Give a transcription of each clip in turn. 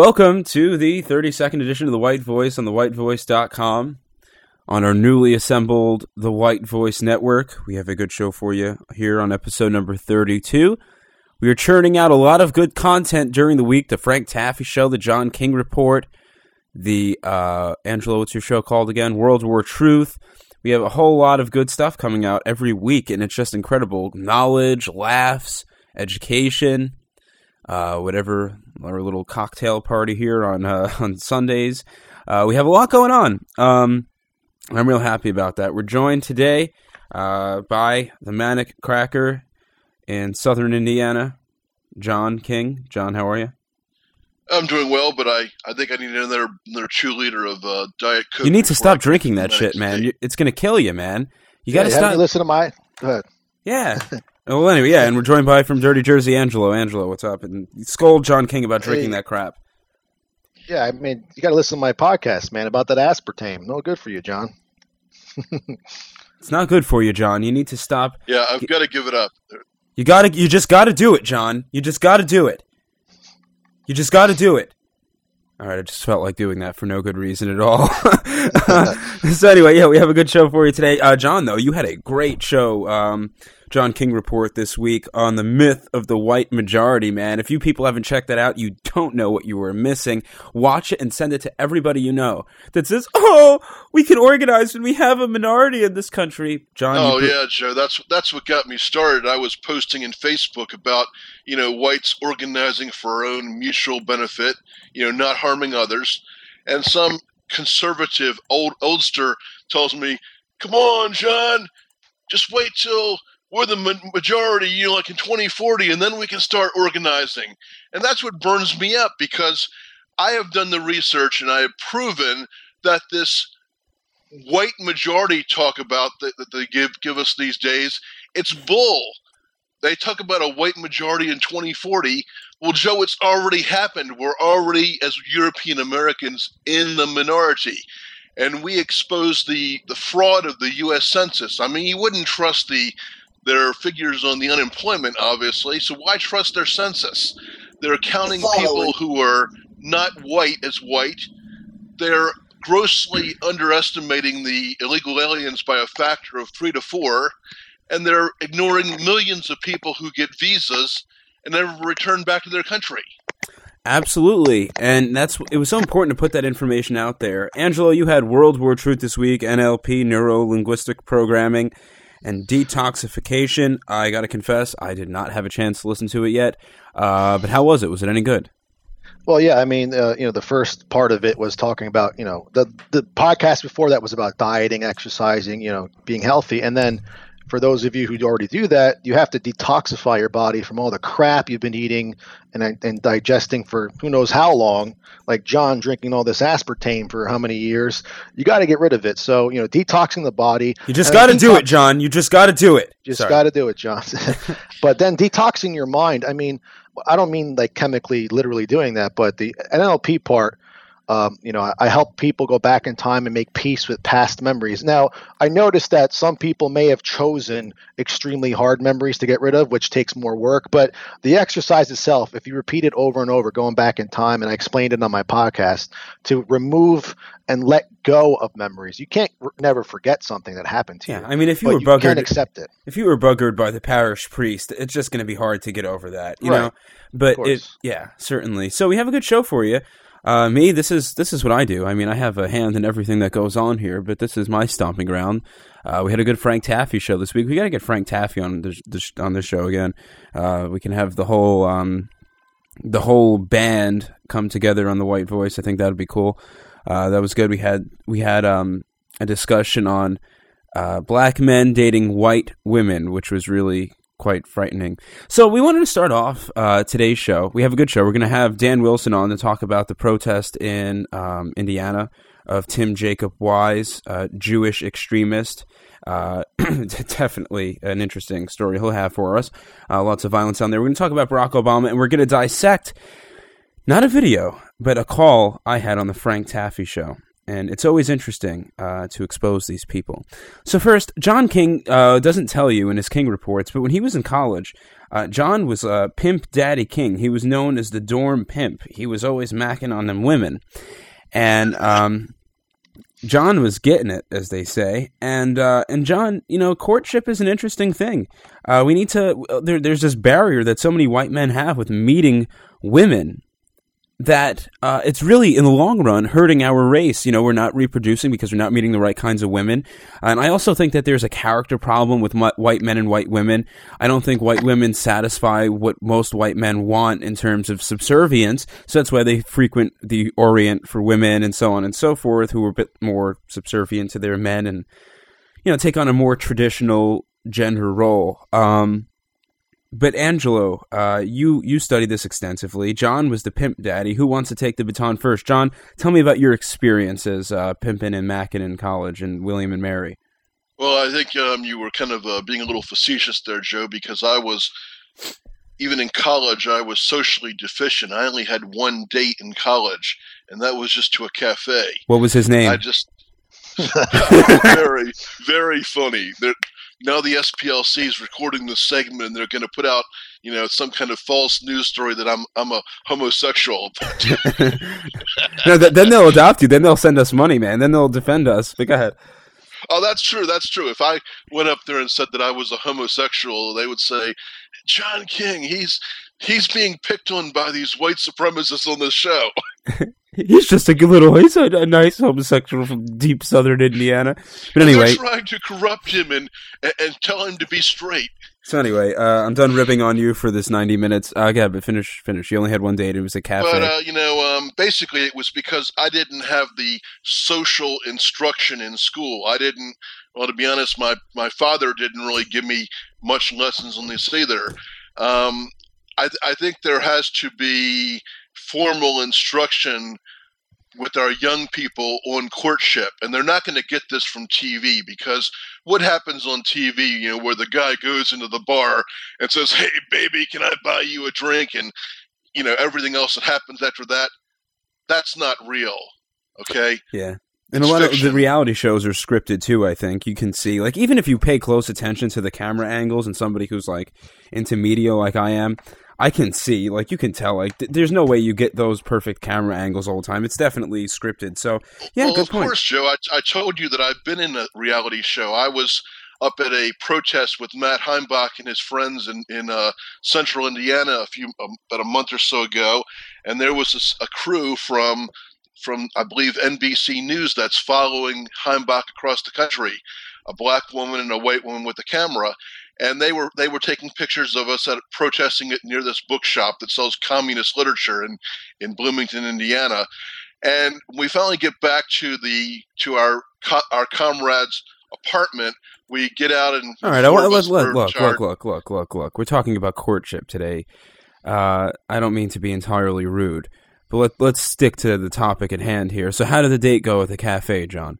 Welcome to the 32nd edition of The White Voice on thewhitevoice.com. On our newly assembled The White Voice Network, we have a good show for you here on episode number 32. We are churning out a lot of good content during the week. The Frank Taffy Show, the John King Report, the, uh, what's your show called again? World War Truth. We have a whole lot of good stuff coming out every week, and it's just incredible. Knowledge, laughs, education, uh, whatever our little cocktail party here on uh, on Sundays. Uh, we have a lot going on. Um, I'm real happy about that. We're joined today uh, by the Manic Cracker in Southern Indiana, John King. John, how are you? I'm doing well, but I, I think I need another another cheerleader of uh, Diet Coke. You need to stop drinking that shit, man. State. You- It's gonna kill you, man. You gotta Hey, stop. listen to my. Go ahead. Yeah. well, anyway, yeah, and we're joined by from Dirty Jersey, Angelo. Angelo, what's up? And scold John King about drinking Hey. that crap. Yeah, I mean, you got to listen to my podcast, man, about that aspartame. No good for you, John. It's not good for you, John. You need to stop. Yeah, I've got to give it up. You gotta. You just gotta do it, John. You just gotta do it. You just gotta do it. All right, I just felt like doing that for no good reason at all. so anyway, yeah, we have a good show for you today. Uh, John, though, you had a great show, um, John King report this week on the myth of the white majority. Man, if you people haven't checked that out, you don't know what you were missing. Watch it and send it to everybody you know that says, "Oh, we can organize when we have a minority in this country." John, Oh yeah, Joe. That's that's what got me started. I was posting in Facebook about you know whites organizing for our own mutual benefit, you know, not harming others, and some conservative old oldster tells me, "Come on, John, just wait till." We're the majority, you know, like in 2040, and then we can start organizing. And that's what burns me up because I have done the research and I have proven that this white majority talk about that, that they give give us these days, it's bull. They talk about a white majority in 2040. Well, Joe, it's already happened. We're already, as European Americans, in the minority. And we expose the, the fraud of the U.S. Census. I mean, you wouldn't trust the their figures on the unemployment, obviously. So why trust their census? They're counting following- people who are not white as white. They're grossly underestimating the illegal aliens by a factor of three to four, and they're ignoring millions of people who get visas and never return back to their country. Absolutely, and that's it was so important to put that information out there. Angelo, you had World War Truth this week, NLP, neuro linguistic programming, and detoxification. I got to confess, I did not have a chance to listen to it yet. Uh, but how was it? Was it any good? Well, yeah, I mean, uh, you know, the first part of it was talking about, you know, the the podcast before that was about dieting, exercising, you know, being healthy, and then for those of you who already do that, you have to detoxify your body from all the crap you've been eating and and digesting for who knows how long. Like John drinking all this aspartame for how many years? You got to get rid of it. So, you know, detoxing the body. You just got to then do it, John. You just got to do it. Just got to do it, John. but then detoxing your mind. I mean, I don't mean like chemically, literally doing that, but the NLP part. Um, you know, I, I help people go back in time and make peace with past memories. Now, I noticed that some people may have chosen extremely hard memories to get rid of, which takes more work. But the exercise itself, if you repeat it over and over, going back in time, and I explained it on my podcast, to remove and let go of memories. You can't r- never forget something that happened to Yeah, you. I mean, if you were you buggered, can accept it. if you were buggered by the parish priest, it's just going to be hard to get over that, you Right. know. But it, yeah, certainly. So we have a good show for you. Uh, me, this is this is what I do. I mean, I have a hand in everything that goes on here, but this is my stomping ground. Uh, we had a good Frank Taffy show this week. We got to get Frank Taffy on this, on this show again. Uh, we can have the whole um, the whole band come together on the White Voice. I think that would be cool. Uh, that was good. We had we had um, a discussion on uh, black men dating white women, which was really quite frightening. So we wanted to start off uh, today's show. We have a good show. We're going to have Dan Wilson on to talk about the protest in um, Indiana of Tim Jacob Wise, Jewish extremist. Uh, definitely an interesting story he'll have for us. Uh, lots of violence on there. We're going to talk about Barack Obama, and we're going to dissect not a video, but a call I had on the Frank Taffy show. And it's always interesting uh, to expose these people. So first, John King uh, doesn't tell you in his King reports, but when he was in college, uh, John was a pimp daddy king. He was known as the dorm pimp. He was always macking on them women. And um, John was getting it, as they say, and uh, and John, you know, courtship is an interesting thing. Uh, we need to. There, there's this barrier that so many white men have with meeting women that uh, it's really in the long run hurting our race. You know, we're not reproducing because we're not meeting the right kinds of women. And I also think that there's a character problem with white men and white women. I don't think white women satisfy what most white men want in terms of subservience. So that's why they frequent the Orient for women and so on and so forth, who are a bit more subservient to their men and, you know, take on a more traditional gender role. Um, but Angelo, uh, you you studied this extensively. John was the pimp daddy. Who wants to take the baton first? John, tell me about your experiences uh, pimping and macking in college and William and Mary. Well, I think um, you were kind of uh, being a little facetious there, Joe, because I was even in college I was socially deficient. I only had one date in college, and that was just to a cafe. What was his name? I just very very funny. There, now the SPLC is recording this segment and they're going to put out, you know, some kind of false news story that I'm I'm a homosexual. no, th- then they'll adopt you. Then they'll send us money, man. Then they'll defend us. But go ahead. Oh, that's true. That's true. If I went up there and said that I was a homosexual, they would say, "John King, he's he's being picked on by these white supremacists on this show." He's just a good little, he's a, a, nice homosexual from deep southern Indiana. But anyway. Trying to corrupt him and, and tell him to be straight. So anyway, uh, I'm done ripping on you for this 90 minutes. Uh, yeah, but finish, finish. You only had one date. It was a cafe. But, uh, you know, um, basically it was because I didn't have the social instruction in school. I didn't, well, to be honest, my, my father didn't really give me much lessons on this either. Um, I, I think there has to be formal instruction with our young people on courtship and they're not going to get this from TV because what happens on TV you know where the guy goes into the bar and says hey baby can I buy you a drink? and you know everything else that happens after that that's not real okay? Yeah. And a lot of the reality shows are scripted too, I think. You can see, like, even if you pay close attention to the camera angles and somebody who's, like, into media like I am, I can see, like, you can tell, like, th there's no way you get those perfect camera angles all the time. It's definitely scripted. So, yeah, well, good of point. course, Joe. I, I told you that I've been in a reality show. I was up at a protest with Matt Heimbach and his friends in in uh, Central Indiana a few um, about a month or so ago, and there was a, a crew from from I believe NBC News that's following Heimbach across the country, a black woman and a white woman with a camera, and they were they were taking pictures of us at protesting it near this bookshop that sells communist literature in in Bloomington, Indiana. And we finally get back to the to our our comrades' apartment. We get out and all right. Look, look, look, look, look, look, look, look. We're talking about courtship today. Uh, I don't mean to be entirely rude, but let, let's stick to the topic at hand here. So, how did the date go at the cafe, John?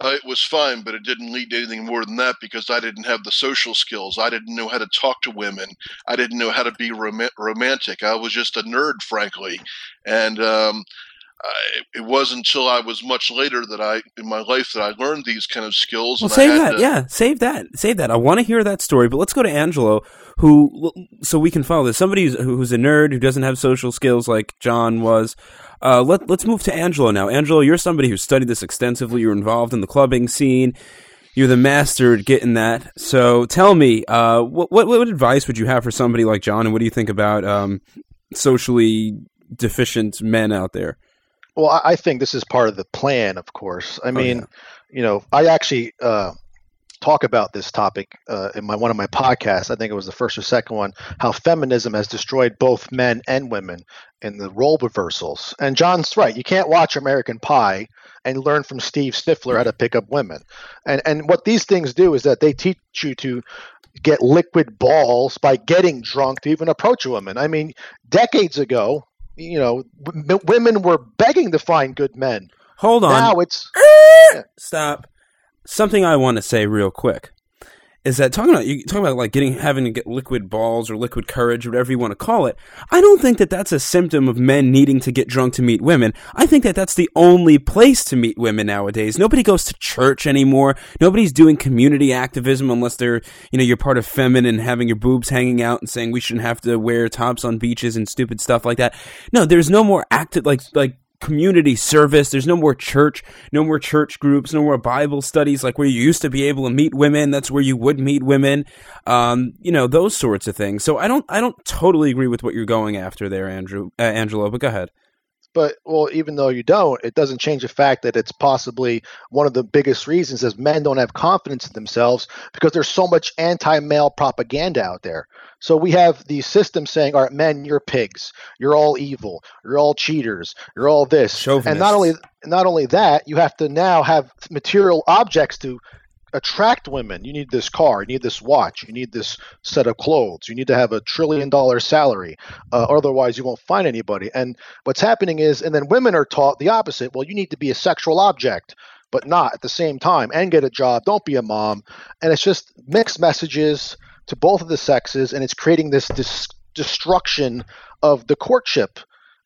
Uh, it was fine, but it didn't lead to anything more than that because I didn't have the social skills. I didn't know how to talk to women. I didn't know how to be rom- romantic. I was just a nerd, frankly. And um, I, it wasn't until I was much later that I, in my life, that I learned these kind of skills. Well, save that. To, yeah, save that. Save that. I want to hear that story, but let's go to Angelo, who, so we can follow this. Somebody who's, who's a nerd who doesn't have social skills like John was. Uh, let, let's move to Angelo now. Angelo, you're somebody who studied this extensively. You're involved in the clubbing scene. You're the master at getting that. So tell me, uh, what, what, what advice would you have for somebody like John, and what do you think about um, socially deficient men out there? Well, I think this is part of the plan, of course. I mean, oh, yeah. you know, I actually uh, talk about this topic uh, in my one of my podcasts. I think it was the first or second one. How feminism has destroyed both men and women in the role reversals. And John's right. You can't watch American Pie and learn from Steve Stifler how to pick up women. And and what these things do is that they teach you to get liquid balls by getting drunk to even approach a woman. I mean, decades ago, you know, w- women were begging to find good men. Hold on. Now it's Stop. Something I want to say real quick is that talking about you talking about like getting having to get liquid balls or liquid courage or whatever you want to call it. I don't think that that's a symptom of men needing to get drunk to meet women. I think that that's the only place to meet women nowadays. Nobody goes to church anymore. Nobody's doing community activism unless they're you know you're part of feminine having your boobs hanging out and saying we shouldn't have to wear tops on beaches and stupid stuff like that. No, there's no more active like like community service. There's no more church, no more church groups, no more Bible studies like where you used to be able to meet women. That's where you would meet women. Um, you know, those sorts of things. So I don't, I don't totally agree with what you're going after there, Andrew, uh, Angelo, but go ahead. but well, even though you don't, it doesn't change the fact that it's possibly one of the biggest reasons is men don't have confidence in themselves because there's so much anti-male propaganda out there. So we have these systems saying, "All right, men, you're pigs. You're all evil. You're all cheaters. You're all this." And not only not only that, you have to now have material objects to attract women. You need this car, you need this watch, you need this set of clothes, you need to have a trillion dollar salary, uh, otherwise you won't find anybody. And what's happening is, and then women are taught the opposite. Well, you need to be a sexual object, but not at the same time, and get a job. Don't be a mom. And it's just mixed messages to both of the sexes, and it's creating this, destruction of the courtship,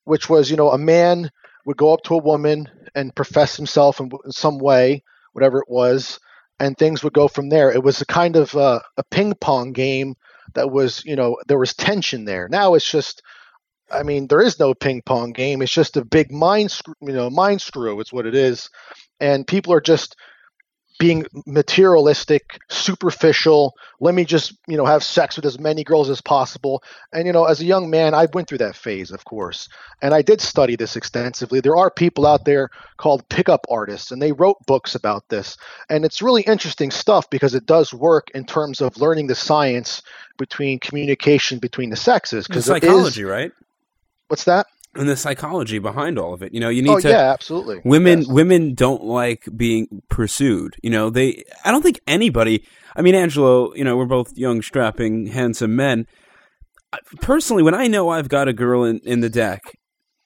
which was, you know, a man would go up to a woman and profess himself in, in some way, whatever it was, and things would go from there. It was a kind of uh, a ping pong game that was, you know, there was tension there. Now it's just, I mean, there is no ping pong game. It's just a big mind, screw, you know, mind screw. It's what it is, and people are just being materialistic, superficial. Let me just, you know, have sex with as many girls as possible. And you know, as a young man, I went through that phase, of course, and I did study this extensively. There are people out there called pickup artists, and they wrote books about this. And it's really interesting stuff because it does work in terms of learning the science between communication between the sexes. Because psychology, right? What's that? And the psychology behind all of it. You know, you need Oh to. yeah, absolutely. Women Yes. women don't like being pursued. You know, they I don't think anybody I mean Angelo, you know, we're both young, strapping, handsome men. I- Personally, when I know I've got a girl in, in the deck,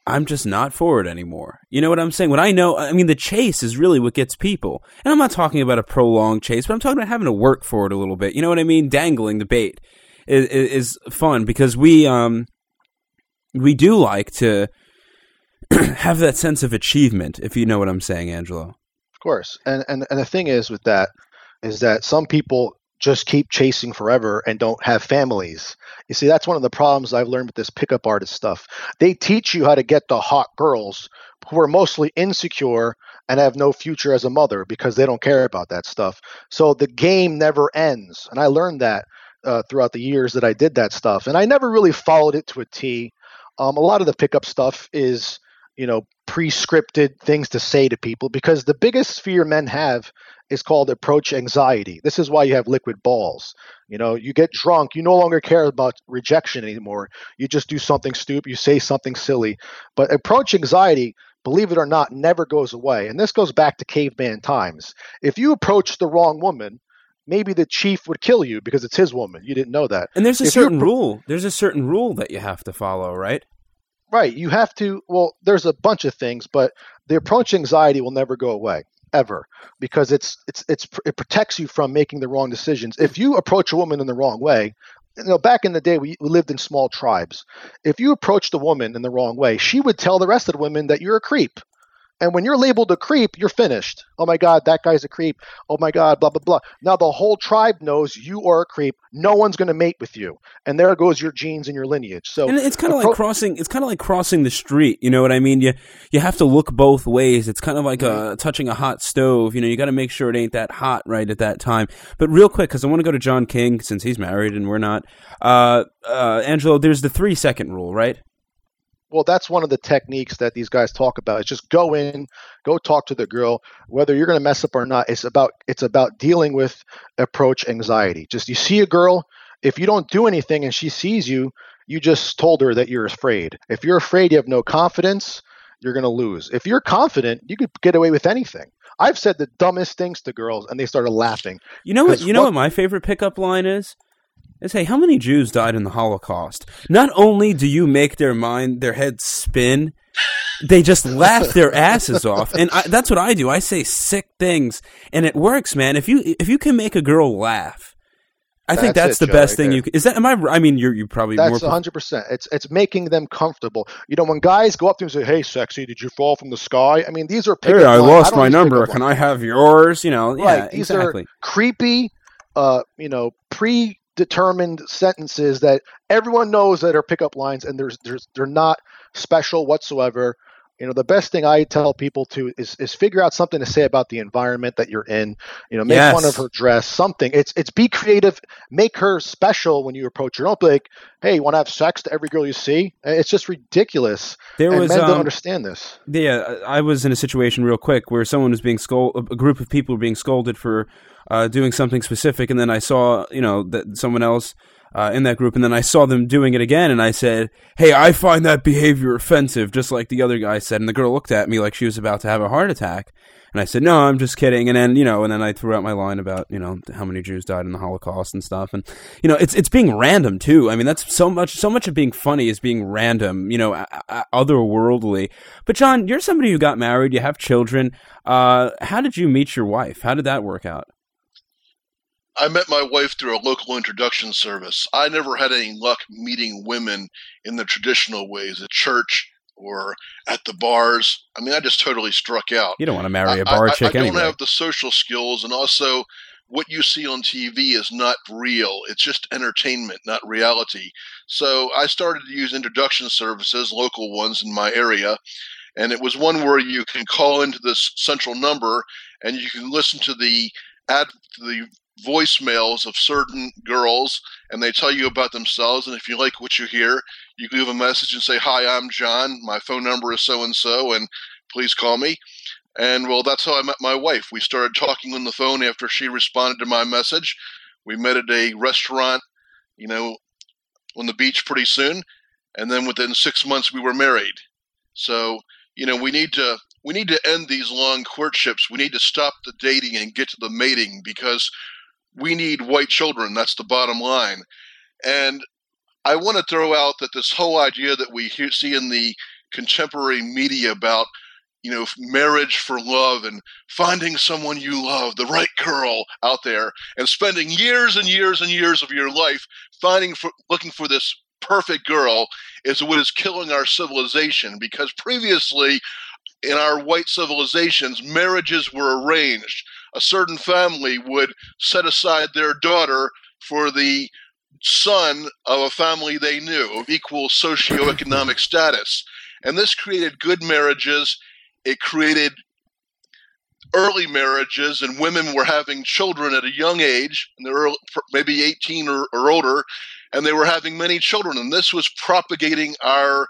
I'm just not for it anymore. You know what I'm saying? When I know I mean the chase is really what gets people. And I'm not talking about a prolonged chase, but I'm talking about having to work for it a little bit. You know what I mean? Dangling the bait is, is, is fun because we um we do like to have that sense of achievement, if you know what I'm saying, Angelo. Of course. And, and and the thing is with that is that some people just keep chasing forever and don't have families. You see, that's one of the problems I've learned with this pickup artist stuff. They teach you how to get the hot girls who are mostly insecure and have no future as a mother because they don't care about that stuff. So the game never ends. And I learned that uh, throughout the years that I did that stuff. And I never really followed it to a T. Um, a lot of the pickup stuff is, you know, pre-scripted things to say to people because the biggest fear men have is called approach anxiety. This is why you have liquid balls. You know, you get drunk, you no longer care about rejection anymore. You just do something stupid, you say something silly. But approach anxiety, believe it or not, never goes away. And this goes back to caveman times. If you approach the wrong woman, maybe the chief would kill you because it's his woman. You didn't know that. And there's a If certain rule. There's a certain rule that you have to follow, right? Right. You have to. Well, there's a bunch of things, but the approach anxiety will never go away ever because it's it's it's it protects you from making the wrong decisions. If you approach a woman in the wrong way, you know, back in the day we, we lived in small tribes. If you approached a woman in the wrong way, she would tell the rest of the women that you're a creep. And when you're labeled a creep, you're finished. Oh my God, that guy's a creep. Oh my God, blah, blah, blah. Now the whole tribe knows you are a creep. No one's going to mate with you. And there goes your genes and your lineage. So And it's kind of like crossing. It's kind of like crossing the street. You know what I mean? You you have to look both ways. It's kind of like uh, touching a hot stove. You know, you got to make sure it ain't that hot right at that time. But real quick, because I want to go to John King since he's married and we're not. Uh, uh, Angelo, there's the three second rule, right? Well, that's one of the techniques that these guys talk about. Is just go in, go talk to the girl, whether you're going to mess up or not. It's about it's about dealing with approach anxiety. Just you see a girl, if you don't do anything and she sees you, you just told her that you're afraid. If you're afraid, you have no confidence, you're going to lose. If you're confident, you could get away with anything. I've said the dumbest things to girls and they started laughing. You know what You know what- what my favorite pickup line is? Is hey, how many Jews died in the Holocaust? Not only do you make their mind, their heads spin, they just laugh their asses off, and I, that's what I do. I say sick things, and it works, man. If you if you can make a girl laugh, I think That's that's it, the Joe, best right thing there. you. Can, is that? Am I? I mean, you're you probably That's more. 100%. It's it's making them comfortable. You know, when guys go up to them and say, "Hey, sexy, did you fall from the sky?" I mean, these are Hey, I lost don't my number. Can. I have yours? You know, yeah, these exactly. are creepy, uh, you know, predetermined sentences that everyone knows that are pickup lines, and there's there's they're not special whatsoever. You know, the best thing I tell people to is is figure out something to say about the environment that you're in. You know, make fun of her dress, something. It's it's be creative, make her special when you approach her. Don't be like, hey, you want to have sex to every girl you see? It's just ridiculous. There and was men um, don't understand this. Yeah, I was in a situation real quick where someone was being scolded. A group of people were being scolded for uh, doing something specific, and then I saw, you know, that someone else uh, in that group, and then I saw them doing it again, and I said, "Hey, I find that behavior offensive," just like the other guy said. And the girl looked at me like she was about to have a heart attack, and I said, "No, I'm just kidding." And then, you know, and then I threw out my line about, you know, how many Jews died in the Holocaust and stuff, and you know, it's it's being random too. I mean, that's so much so much of being funny is being random, you know, otherworldly. But John, you're somebody who got married, you have children. Uh, how did you meet your wife? How did that work out? I met my wife through a local introduction service. I never had any luck meeting women in the traditional ways at church or at the bars. I mean, I just totally struck out. You don't want to marry a bar I, chick I don't anyway. have the social skills, and also what you see on TV is not real. It's just entertainment, not reality. So I started to use introduction services, local ones in my area, and it was one where you can call into this central number and you can listen to the ad, the voicemails of certain girls, and they tell you about themselves. And if you like what you hear, you leave a message and say, "Hi, I'm John. My phone number is so and so, and please call me." And well, that's how I met my wife. We started talking on the phone after she responded to my message. We met at a restaurant, you know, on the beach pretty soon, and then within six months we were married. So you know, we need to we need to end these long courtships. We need to stop the dating and get to the mating because we need white children. That's the bottom line. And I want to throw out that this whole idea that we hear, see in the contemporary media about you know marriage for love and finding someone you love the right girl out there and spending years and years and years of your life finding for looking for this perfect girl is what is killing our civilization because previously in our white civilizations marriages were arranged a certain family would set aside their daughter for the son of a family they knew of equal socioeconomic status and this created good marriages it created early marriages and women were having children at a young age and they were maybe 18 or, or older and they were having many children and this was propagating our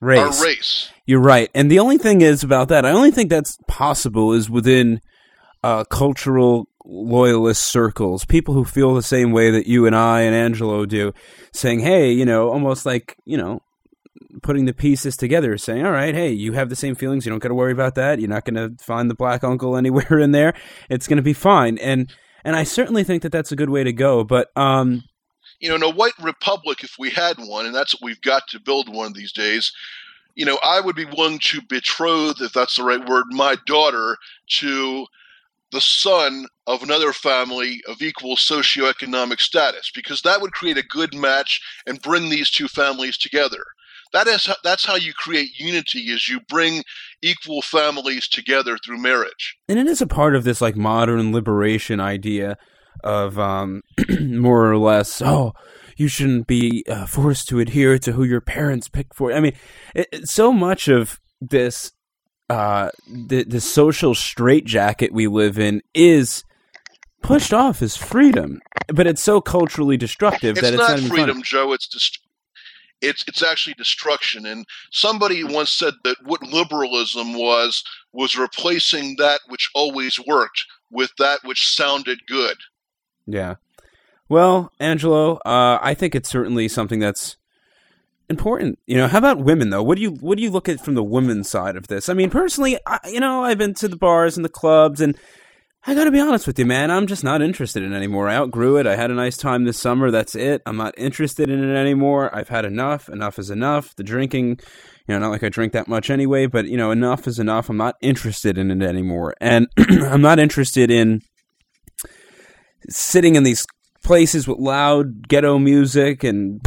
race. our race You're right. And the only thing is about that, I only think that's possible is within uh, cultural loyalist circles, people who feel the same way that you and I and Angelo do, saying, hey, you know, almost like, you know, putting the pieces together, saying, all right, hey, you have the same feelings. You don't got to worry about that. You're not going to find the black uncle anywhere in there. It's going to be fine. And, and I certainly think that that's a good way to go. But, um, you know, in a white republic, if we had one, and that's what we've got to build one of these days, you know, I would be willing to betroth, if that's the right word, my daughter to the son of another family of equal socioeconomic status, because that would create a good match and bring these two families together. That is that's how you create unity is you bring equal families together through marriage. and it is a part of this like modern liberation idea of um more or less oh you shouldn't be uh, forced to adhere to who your parents pick for i mean it, so much of this uh the, the social straitjacket we live in is pushed off as freedom but it's so culturally destructive It's that it's not not freedom, funny. Joe. It's dist- it's it's actually destruction. And somebody once said that what liberalism was was replacing that which always worked with that which sounded good. Yeah. Well, Angelo, uh, I think it's certainly something that's important. You know, how about women though? What do you what do you look at from the women's side of this? I mean, personally, I, you know, I've been to the bars and the clubs, and I got to be honest with you, man. I'm just not interested in anymore. I outgrew it. I had a nice time this summer. That's it. I'm not interested in it anymore. I've had enough. Enough is enough. The drinking, you know, not like I drink that much anyway, but you know, enough is enough. I'm not interested in it anymore, and I'm not interested in sitting in these places with loud ghetto music and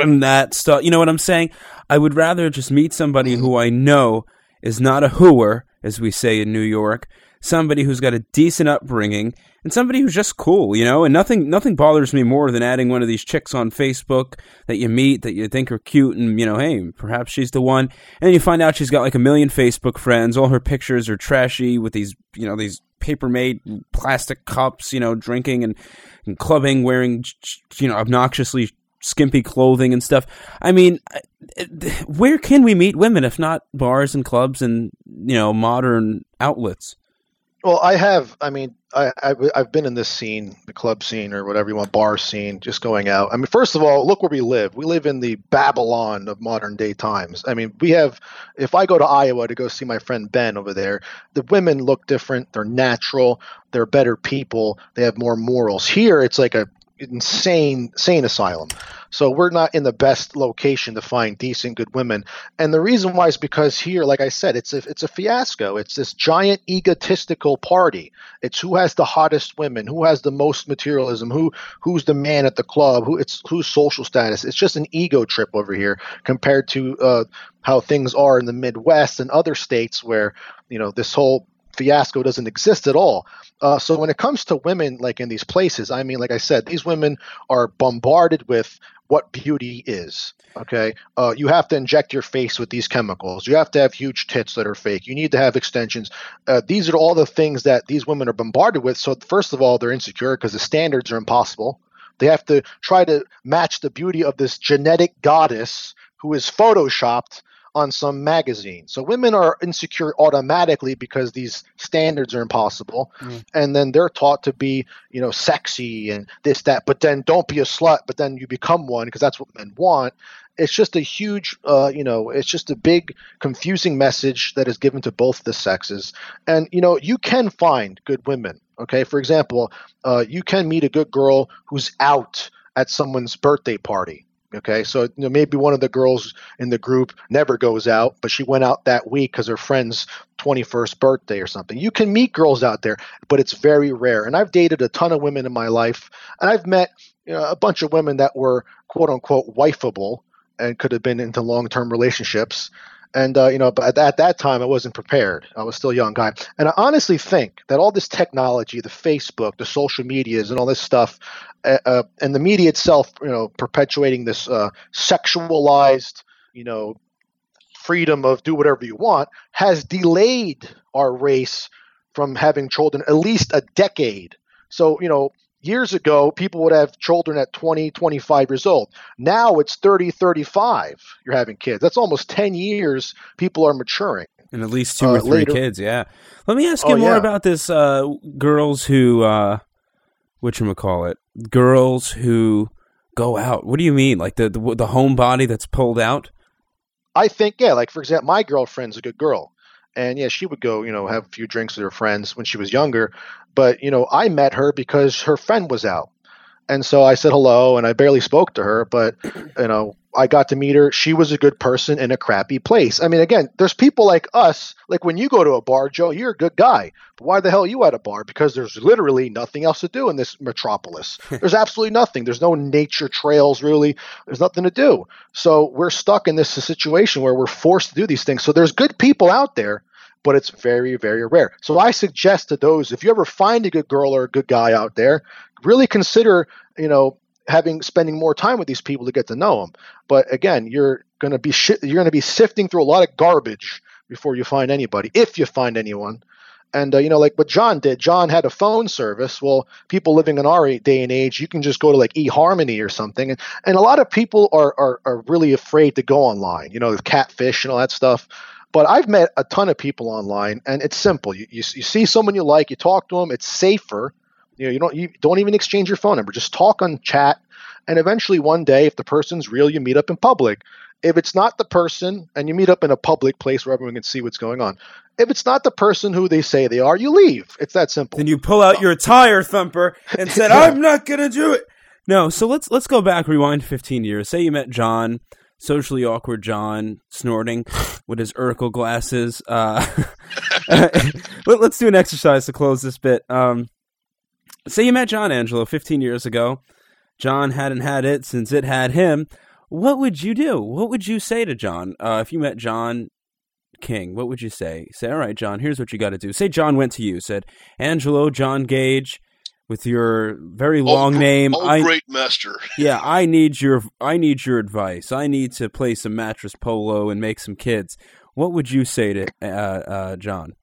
and that stuff. You know what I'm saying? I would rather just meet somebody who I know is not a hooer, as we say in New York, somebody who's got a decent upbringing and somebody who's just cool, you know, and nothing nothing bothers me more than adding one of these chicks on Facebook that you meet that you think are cute and, you know, hey, perhaps she's the one. And you find out she's got like a million Facebook friends, all her pictures are trashy with these, you know, these paper made plastic cups, you know, drinking and, and clubbing, wearing, you know, obnoxiously skimpy clothing and stuff. I mean, where can we meet women if not bars and clubs and, you know, modern outlets? Well, I have. I mean, I, I have been in this scene, the club scene or whatever you want, bar scene, just going out. I mean, first of all, look where we live. We live in the Babylon of modern day times. I mean, we have. If I go to Iowa to go see my friend Ben over there, the women look different. They're natural. They're better people. They have more morals. Here, it's like a insane insane asylum. So we're not in the best location to find decent good women. And the reason why is because here, like I said, it's a it's a fiasco. It's this giant egotistical party. It's who has the hottest women, who has the most materialism, who who's the man at the club, who it's whose social status. It's just an ego trip over here compared to uh, how things are in the Midwest and other states where you know this whole fiasco doesn't exist at all. Uh, so when it comes to women, like in these places, I mean, like I said, these women are bombarded with what beauty is. Okay, uh, you have to inject your face with these chemicals. You have to have huge tits that are fake. You need to have extensions. Uh, these are all the things that these women are bombarded with. So first of all, they're insecure because the standards are impossible. They have to try to match the beauty of this genetic goddess who is photoshopped on some magazine. So women are insecure automatically because these standards are impossible. Mm. And then they're taught to be, you know, sexy and this, that, but then don't be a slut, but then you become one because that's what men want. It's just a huge, uh, you know, it's just a big confusing message that is given to both the sexes. And, you know, you can find good women. Okay. For example, uh, you can meet a good girl who's out at someone's birthday party Okay, so you know, maybe one of the girls in the group never goes out, but she went out that week because her friend's 21st birthday or something. You can meet girls out there, but it's very rare. And I've dated a ton of women in my life, and I've met you know, a bunch of women that were quote unquote wifeable and could have been into long term relationships. And uh, you know, but at that time, I wasn't prepared. I was still a young guy, and I honestly think that all this technology, the Facebook, the social medias, and all this stuff, uh, uh, and the media itself, you know, perpetuating this uh, sexualized, you know, freedom of do whatever you want, has delayed our race from having children at least a decade. So, you know, years ago people would have children at 20 25 years old. Now it's 30 35 you're having kids. That's almost 10 years people are maturing. And at least two uh, or three later. kids yeah. Let me ask you oh, more yeah. about this uh, girls who uh what you call it girls who go out. What do you mean? Like the, the the homebody that's pulled out? I think yeah like for example my girlfriend's a good girl and yeah, she would go, you know, have a few drinks with her friends when she was younger. But you know, I met her because her friend was out, and so I said hello, and I barely spoke to her, but you know, I got to meet her. She was a good person in a crappy place. I mean, again, there's people like us. Like when you go to a bar, Joe, you're a good guy. But why the hell are you at a bar? Because there's literally nothing else to do in this metropolis. there's absolutely nothing. There's no nature trails really. There's nothing to do. So we're stuck in this situation where we're forced to do these things. So there's good people out there, but it's very, very rare. So I suggest to those if you ever find a good girl or a good guy out there, really consider, you know, having spending more time with these people to get to know them. But again, you're going to be sh- you're going to be sifting through a lot of garbage before you find anybody, if you find anyone. And uh, you know, like what John did, John had a phone service. Well, people living in our day and age, you can just go to like eHarmony or something, and, and a lot of people are, are are really afraid to go online. You know, catfish and all that stuff. But I've met a ton of people online, and it's simple. You, you, you see someone you like, you talk to them. It's safer. You know, you don't you don't even exchange your phone number. Just talk on chat, and eventually one day, if the person's real, you meet up in public. If it's not the person, and you meet up in a public place where everyone can see what's going on, if it's not the person who they say they are, you leave. It's that simple. Then you pull out your tire thumper and said, "I'm not gonna do it." No, so let's let's go back, rewind 15 years. Say you met John socially awkward John snorting with his Urkel glasses. Uh, let, us do an exercise to close this bit. Um, say you met John Angelo 15 years ago. John hadn't had it since it had him. What would you do? What would you say to John uh, if you met John King? What would you say? Say, all right, John, here's what you got to do. Say John went to you, said, Angelo, John Gage, with your very long oh, name. Oh, I, great master. yeah, I need your I need your advice. I need to play some mattress polo and make some kids. What would you say to uh, uh, John?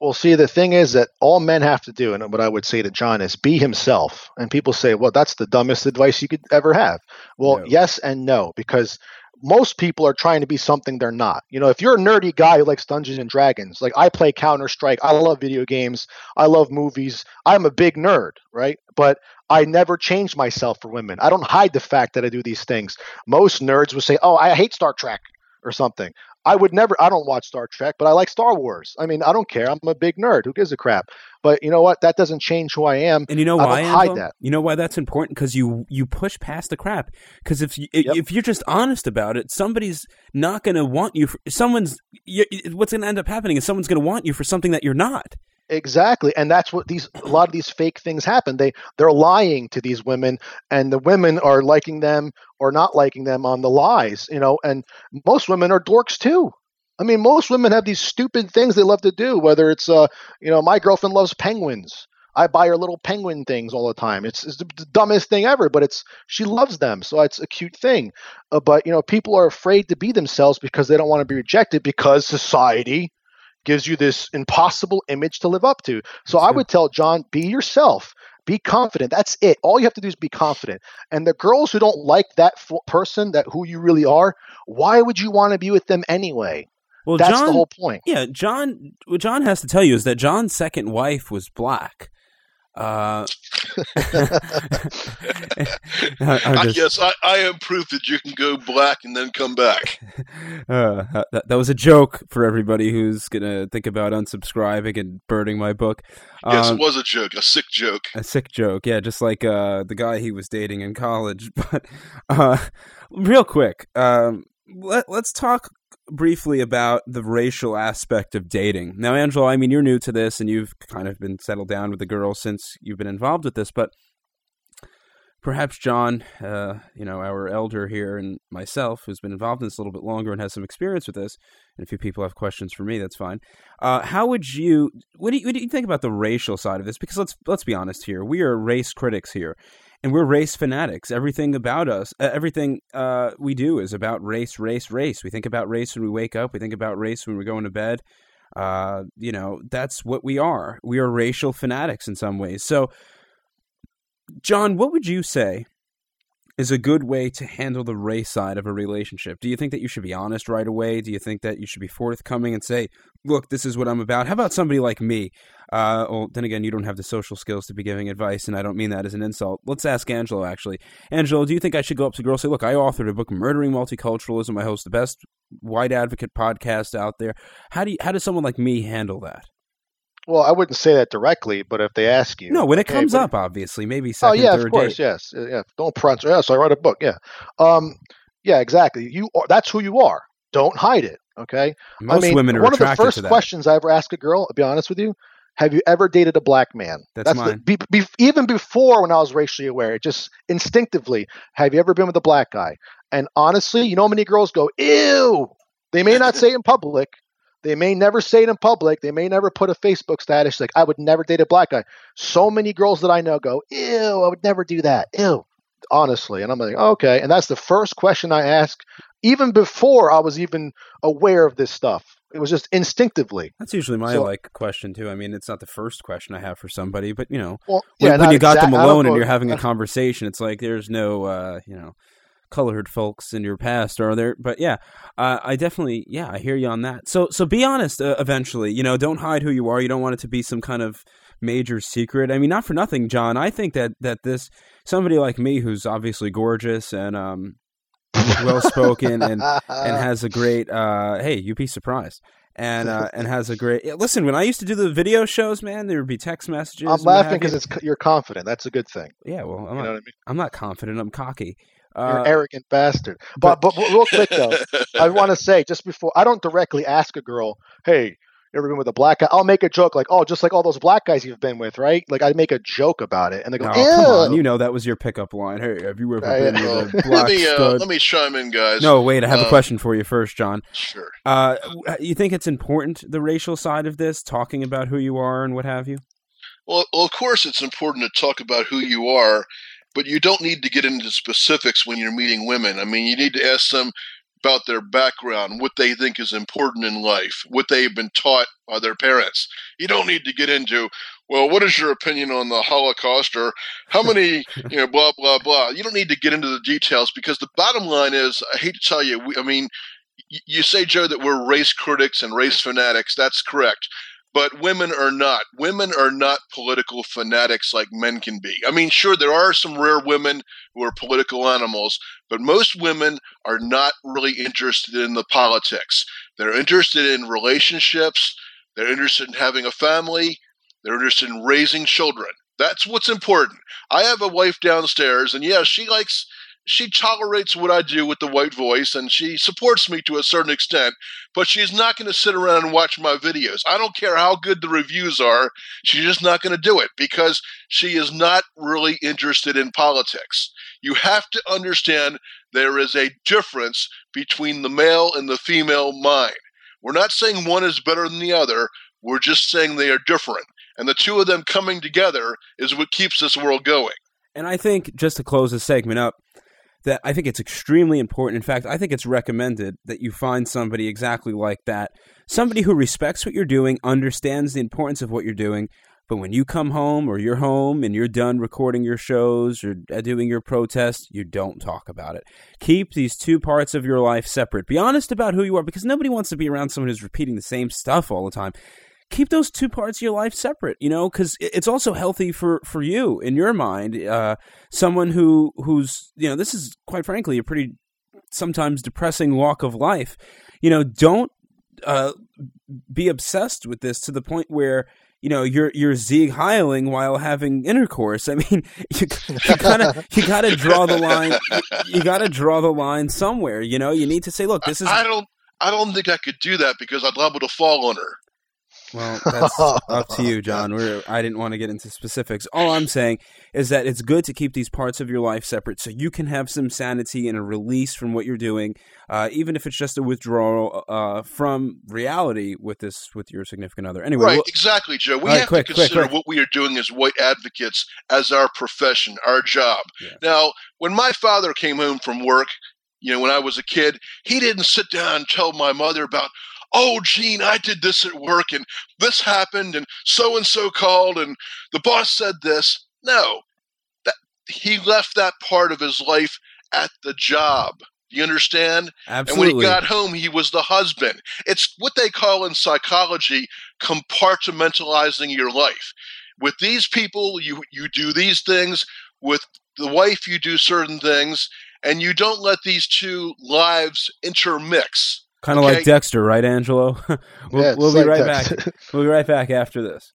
Well, see, the thing is that all men have to do, and what I would say to John is be himself. And people say, well, that's the dumbest advice you could ever have. Well, no. yes and no, because most people are trying to be something they're not. You know, if you're a nerdy guy who likes Dungeons and Dragons, like I play Counter Strike, I love video games, I love movies, I'm a big nerd, right? But I never change myself for women. I don't hide the fact that I do these things. Most nerds would say, "Oh, I hate Star Trek." Or something. I would never. I don't watch Star Trek, but I like Star Wars. I mean, I don't care. I'm a big nerd. Who gives a crap? But you know what? That doesn't change who I am. And you know why? I hide that. You know why that's important? Because you you push past the crap. Because if you, yep. if you're just honest about it, somebody's not going to want you. For, someone's you, what's going to end up happening is someone's going to want you for something that you're not. Exactly, and that's what these a lot of these fake things happen. They they're lying to these women, and the women are liking them or not liking them on the lies. You know, and most women are dorks too. I mean, most women have these stupid things they love to do. Whether it's, uh, you know, my girlfriend loves penguins. I buy her little penguin things all the time. It's, it's the dumbest thing ever, but it's she loves them, so it's a cute thing. Uh, but you know, people are afraid to be themselves because they don't want to be rejected because society gives you this impossible image to live up to. So I would tell John, be yourself. Be confident. That's it. All you have to do is be confident. And the girls who don't like that person, that who you really are, why would you want to be with them anyway? Well, that's John, the whole point. Yeah, John. What John has to tell you is that John's second wife was black. Uh, just, yes, I, I am proof that you can go black and then come back. Uh, that, that was a joke for everybody who's gonna think about unsubscribing and burning my book. Yes, um, it was a joke, a sick joke, a sick joke. Yeah, just like uh, the guy he was dating in college. But uh, real quick, um, let, let's talk briefly about the racial aspect of dating. Now, Angela, I mean, you're new to this and you've kind of been settled down with the girl since you've been involved with this, but perhaps John, uh, you know, our elder here and myself, who's been involved in this a little bit longer and has some experience with this, and if you people have questions for me, that's fine. Uh, how would you what, do you what do you think about the racial side of this? Because let's let's be honest here, we are race critics here, and we're race fanatics. Everything about us, everything uh, we do is about race, race, race. We think about race when we wake up. We think about race when we're going to bed. Uh, you know, that's what we are. We are racial fanatics in some ways. So, John, what would you say is a good way to handle the race side of a relationship? Do you think that you should be honest right away? Do you think that you should be forthcoming and say, look, this is what I'm about? How about somebody like me? Uh, well, then again, you don't have the social skills to be giving advice, and I don't mean that as an insult. Let's ask Angelo, actually. Angelo, do you think I should go up to girls say, look, I authored a book, Murdering Multiculturalism. I host the best white advocate podcast out there. How do you, how does someone like me handle that? Well, I wouldn't say that directly, but if they ask you, no, when it comes up, obviously, maybe second, oh yeah, of course, date. yes, yeah. Don't prance. Yes, I write a book. Yeah, um, yeah, exactly. You are, that's who you are. Don't hide it. Okay. Most I mean, women are one of the first questions I ever ask a girl. I'll be honest with you. Have you ever dated a black man? That's, That's mine. The, be, be, even before when I was racially aware, it just instinctively, have you ever been with a black guy? And honestly, you know how many girls go, ew. They may not say it in public, they may never say it in public. They may never put a Facebook status like, I would never date a black guy. So many girls that I know go, ew, I would never do that. Ew. Honestly. And I'm like, okay. And that's the first question I ask even before I was even aware of this stuff. It was just instinctively. That's usually my So- like question too. I mean, it's not the first question I have for somebody, but you know, Well, when, when you got them exact- don't alone and you're having a conversation, it's like there's no, uh, you know, colored folks in your past, are there? But yeah, uh, I definitely, yeah, I hear you on that. So, so be honest. Uh, eventually, you know, don't hide who you are. You don't want it to be some kind of major secret. I mean, not for nothing, John. I think that that this somebody like me, who's obviously gorgeous and um, well spoken and and has a great uh hey you'd be surprised and uh and has a great yeah, listen when i used to do the video shows man there would be text messages I'm laughing because it's you're confident. That's a good thing. yeah well i'm You not, I mean? I'm not confident i'm cocky uh, an arrogant bastard. But, but but real quick though, I want to say just before I don't directly ask a girl, "Hey, you ever been with a black guy?" I'll make a joke like, "Oh, just like all those black guys you've been with, right?" Like I make a joke about it, and they go, no, come on "Ew." you know that was your pickup line hey have you ever I been know. with a let black me uh, stud let me chime in, guys. no wait i have a Um, question for you first john Sure. uh you think it's important the racial side of this talking about who you are and what have you Well, well, of course, it's important to talk about who you are, but you don't need to get into specifics when you're meeting women. I mean, you need to ask them about their background, what they think is important in life, what they've been taught by their parents. You don't need to get into, well, what is your opinion on the Holocaust or how many, you know, blah, blah, blah. You don't need to get into the details because the bottom line is, I hate to tell you, we, I mean, you say, Joe, that we're race critics and race fanatics. That's correct but women are not. Women are not political fanatics like men can be. I mean, sure, there are some rare women who are political animals, but most women are not really interested in the politics. They're interested in relationships, they're interested in having a family, they're interested in raising children. That's what's important. I have a wife downstairs, and yeah, she likes. She tolerates what I do with the white voice and she supports me to a certain extent but she's not going to sit around and watch my videos. I don't care how good the reviews are. She's just not going to do it because she is not really interested in politics. You have to understand there is a difference between the male and the female mind. We're not saying one is better than the other. We're just saying they are different. And the two of them coming together is what keeps this world going. And I think just to close this segment up, that I think it's extremely important. In fact, I think it's recommended that you find somebody exactly like that. Somebody who respects what you're doing, understands the importance of what you're doing, but when you come home or you're home and you're done recording your shows or doing your protest, you don't talk about it. Keep these two parts of your life separate. Be honest about who you are because nobody wants to be around someone who's repeating the same stuff all the time keep those two parts of your life separate you know because it's also healthy for for you in your mind uh someone who who's you know this is quite frankly a pretty sometimes depressing walk of life you know don't uh be obsessed with this to the point where you know you're you're Sieg heiling while having intercourse. I mean, you, you gotta you gotta draw the line. You, you gotta draw the line somewhere. You know, you need to say, look, this is I don't I don't think I could do that because I'd liable to fall on her. Well, that's up to you, John. We're, I didn't want to get into specifics. All I'm saying is that it's good to keep these parts of your life separate so you can have some sanity and a release from what you're doing, uh, even if it's just a withdrawal uh, from reality with this with your significant other. Anyway, right, well- exactly, Joe. We All right, have quick, to quick, consider quick. what we are doing as white advocates as our profession, our job. Yeah. Now, when my father came home from work, you know, when I was a kid, he didn't sit down and tell my mother about, oh, Gene, I did this at work and this happened and so and so called and the boss said this. No, that he left that part of his life at the job. You understand? absolutely. And when he got home, he was the husband. It's what they call in psychology compartmentalizing your life. With these people, you you do these things. With the wife, you do certain things, and you don't let these two lives intermix. Kind of okay. like Dexter, right, Angelo? we'll Yeah, we'll be like right that. back. We'll be right back after this.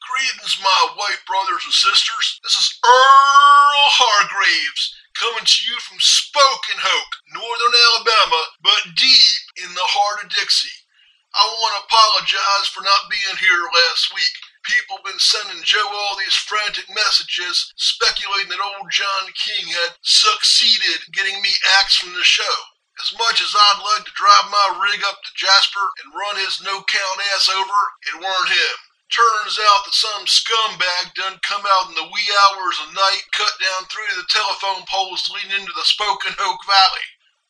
Greetings, my white brothers and sisters. This is Earl Hargraves coming to you from Spoken Hoke, northern Alabama, but deep in the heart of Dixie. I want to apologize for not being here last week. People been sending Joe all these frantic messages speculating that old John King had succeeded getting me axed from the show. As much as I'd like to drive my rig up to Jasper and run his no-count ass over, it weren't him. Turns out that some scumbag done come out in the wee hours of night, cut down three of the telephone poles leading into the Spoken Oak Valley.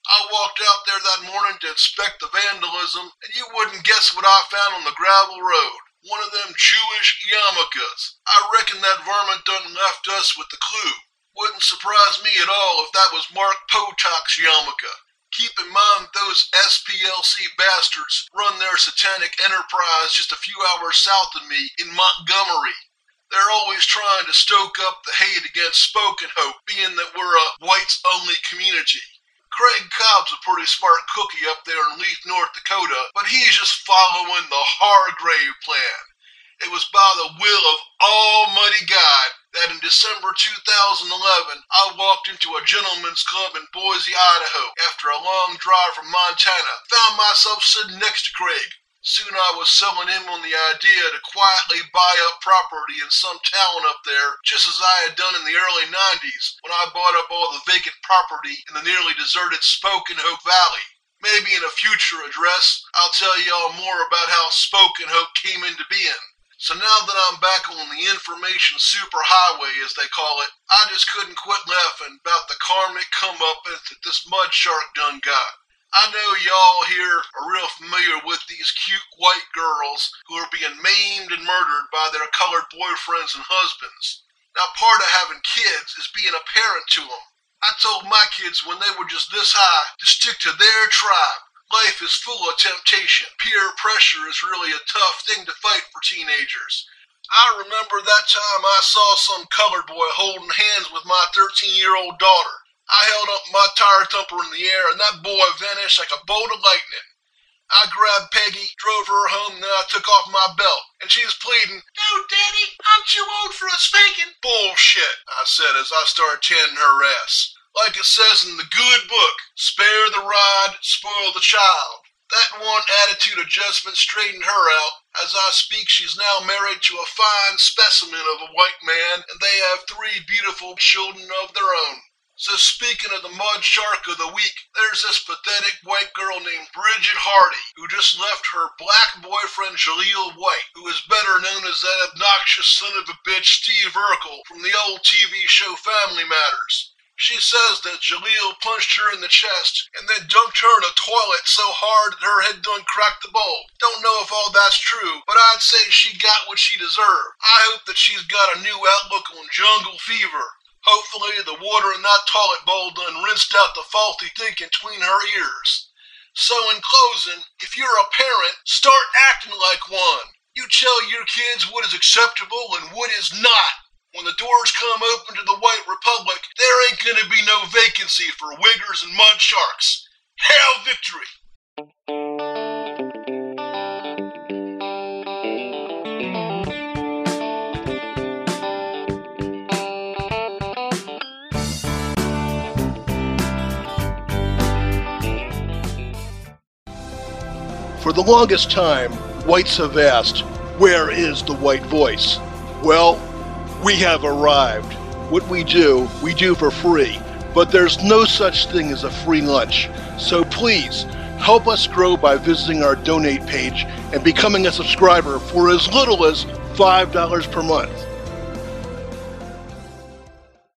I walked out there that morning to inspect the vandalism, and you wouldn't guess what I found on the gravel road. One of them Jewish yarmulkes. I reckon that varmint done left us with the clue. Wouldn't surprise me at all if that was Mark Potok's yarmulke. Keep in mind those SPLC bastards run their satanic enterprise just a few hours south of me in Montgomery. They're always trying to stoke up the hate against Spoken Hope, being that we're a whites only community. Craig Cobb's a pretty smart cookie up there in Leith, North Dakota, but he's just following the Hargrave plan. It was by the will of Almighty God that in December 2011 I walked into a gentleman's club in Boise, Idaho after a long drive from Montana, found myself sitting next to Craig. Soon I was selling him on the idea to quietly buy up property in some town up there, just as I had done in the early 90s when I bought up all the vacant property in the nearly deserted spoken hope Valley. Maybe in a future address, I'll tell y'all more about how spoken hope came into being. So now that I'm back on the information superhighway, as they call it, I just couldn't quit laughing about the karmic comeuppance that this mud shark done got. I know y'all here are real familiar with these cute white girls who are being maimed and murdered by their colored boyfriends and husbands. Now, part of having kids is being a parent to them. I told my kids when they were just this high to stick to their tribe. Life is full of temptation. Peer pressure is really a tough thing to fight for teenagers. I remember that time I saw some colored boy holding hands with my 13 year old daughter. I held up my tire thumper in the air, and that boy vanished like a bolt of lightning. I grabbed Peggy, drove her home, and then I took off my belt. And she was pleading, No, Daddy, I'm too old for a spanking. Bullshit, I said as I started tending her ass. Like it says in the good book, spare the rod, spoil the child. That one attitude adjustment straightened her out. As I speak, she's now married to a fine specimen of a white man, and they have three beautiful children of their own. So speaking of the mud shark of the week, there's this pathetic white girl named Bridget Hardy who just left her black boyfriend Jaleel White, who is better known as that obnoxious son of a bitch Steve Urkel from the old TV show Family Matters. She says that Jaleel punched her in the chest and then dunked her in a toilet so hard that her head done cracked the bowl. Don't know if all that's true, but I'd say she got what she deserved. I hope that she's got a new outlook on jungle fever. Hopefully, the water in that toilet bowl done rinsed out the faulty thinking between her ears. So, in closing, if you're a parent, start acting like one. You tell your kids what is acceptable and what is not. When the doors come open to the White Republic, there ain't gonna be no vacancy for wiggers and mud sharks. Hail victory! For the longest time, whites have asked, Where is the white voice? Well, we have arrived. What we do, we do for free. But there's no such thing as a free lunch. So please, help us grow by visiting our donate page and becoming a subscriber for as little as $5 per month.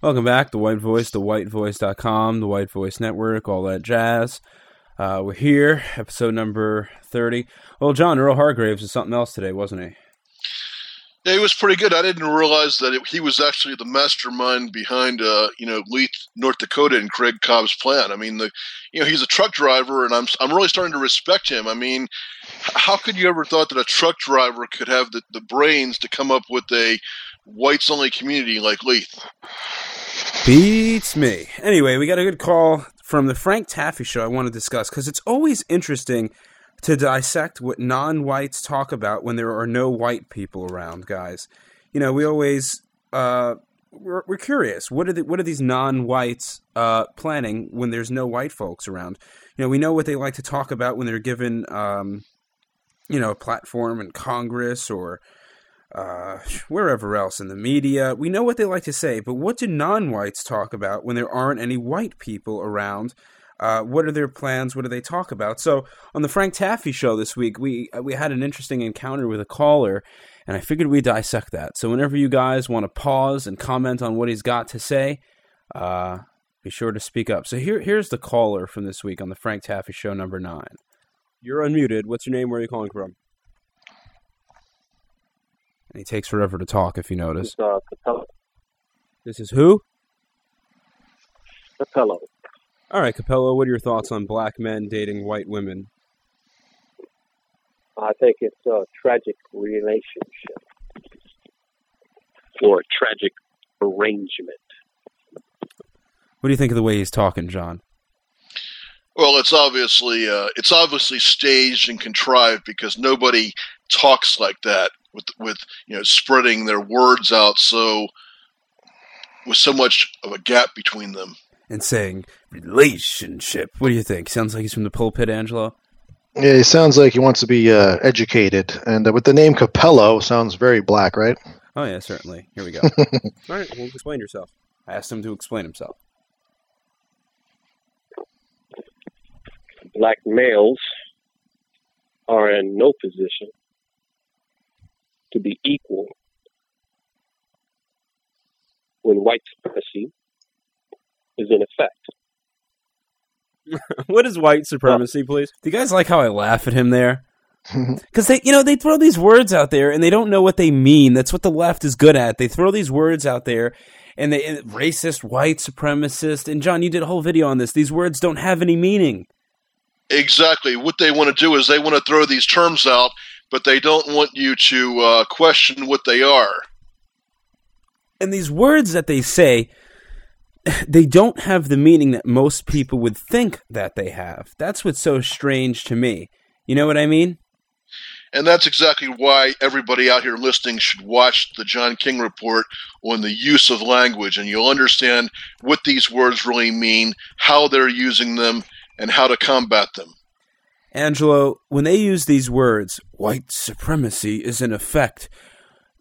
Welcome back, The White Voice, thewhitevoice.com, The White Voice Network, all that jazz. Uh, we're here, episode number 30. Well, John, Earl Hargraves is something else today, wasn't he? Yeah, he was pretty good. I didn't realize that it, he was actually the mastermind behind, uh, you know, Leith, North Dakota, and Craig Cobb's plan. I mean, the, you know, he's a truck driver, and I'm I'm really starting to respect him. I mean, how could you ever thought that a truck driver could have the, the brains to come up with a whites only community like Leith? Beats me. Anyway, we got a good call from the Frank Taffy show. I want to discuss because it's always interesting to dissect what non-whites talk about when there are no white people around, guys. You know, we always uh, we're, we're curious. What are the, what are these non-whites uh, planning when there's no white folks around? You know, we know what they like to talk about when they're given, um, you know, a platform in Congress or uh, wherever else in the media. We know what they like to say, but what do non-whites talk about when there aren't any white people around? Uh, what are their plans? What do they talk about? So on the Frank Taffy show this week, we uh, we had an interesting encounter with a caller, and I figured we'd dissect that. So whenever you guys want to pause and comment on what he's got to say, uh, be sure to speak up. So here here's the caller from this week on the Frank Taffy show number nine. You're unmuted. What's your name? Where are you calling from? And he takes forever to talk, if you notice. uh, Capello. This is who? Capello. All right, Capello. What are your thoughts on black men dating white women? I think it's a tragic relationship or a tragic arrangement. What do you think of the way he's talking, John? Well, it's obviously uh, it's obviously staged and contrived because nobody talks like that with with you know spreading their words out so with so much of a gap between them. And saying relationship. What do you think? Sounds like he's from the pulpit, Angelo. Yeah, he sounds like he wants to be uh, educated, and uh, with the name Capello, sounds very black, right? Oh yeah, certainly. Here we go. All right, well, explain yourself. I asked him to explain himself. Black males are in no position to be equal when white supremacy is in effect. what is white supremacy, please? Do you guys like how I laugh at him there? Because they, you know, they throw these words out there and they don't know what they mean. That's what the left is good at. They throw these words out there, and they and racist, white supremacist. And John, you did a whole video on this. These words don't have any meaning. Exactly. What they want to do is they want to throw these terms out, but they don't want you to uh, question what they are. And these words that they say, they don't have the meaning that most people would think that they have. That's what's so strange to me. You know what I mean? And that's exactly why everybody out here listening should watch the John King report on the use of language, and you'll understand what these words really mean, how they're using them, and how to combat them. Angelo, when they use these words, white supremacy is in effect,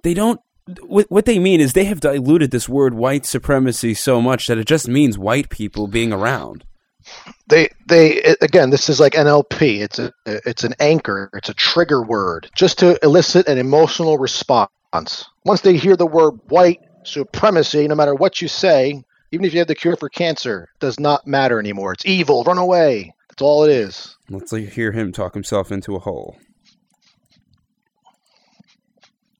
they don't. What, what they mean is they have diluted this word white supremacy so much that it just means white people being around. They they again, this is like NLP. It's a it's an anchor. It's a trigger word just to elicit an emotional response. Once they hear the word white supremacy, no matter what you say, even if you have the cure for cancer, does not matter anymore. It's evil. Run away. That's all it is. Let's hear him talk himself into a hole.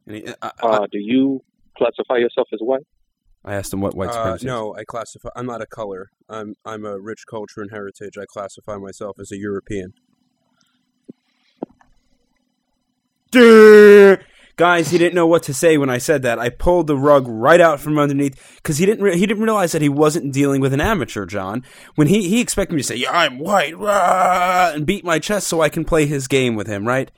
He, I, I, Uh, do you classify yourself as white? I asked him what white Uh, supremacy is. no, I classify. I'm not a color. I'm I'm a rich culture and heritage. I classify myself as a European. Guys, he didn't know what to say when I said that. I pulled the rug right out from underneath because he didn't re- he didn't realize that he wasn't dealing with an amateur, John. When he he expected me to say, "Yeah, I'm white," rah, and beat my chest so I can play his game with him, right?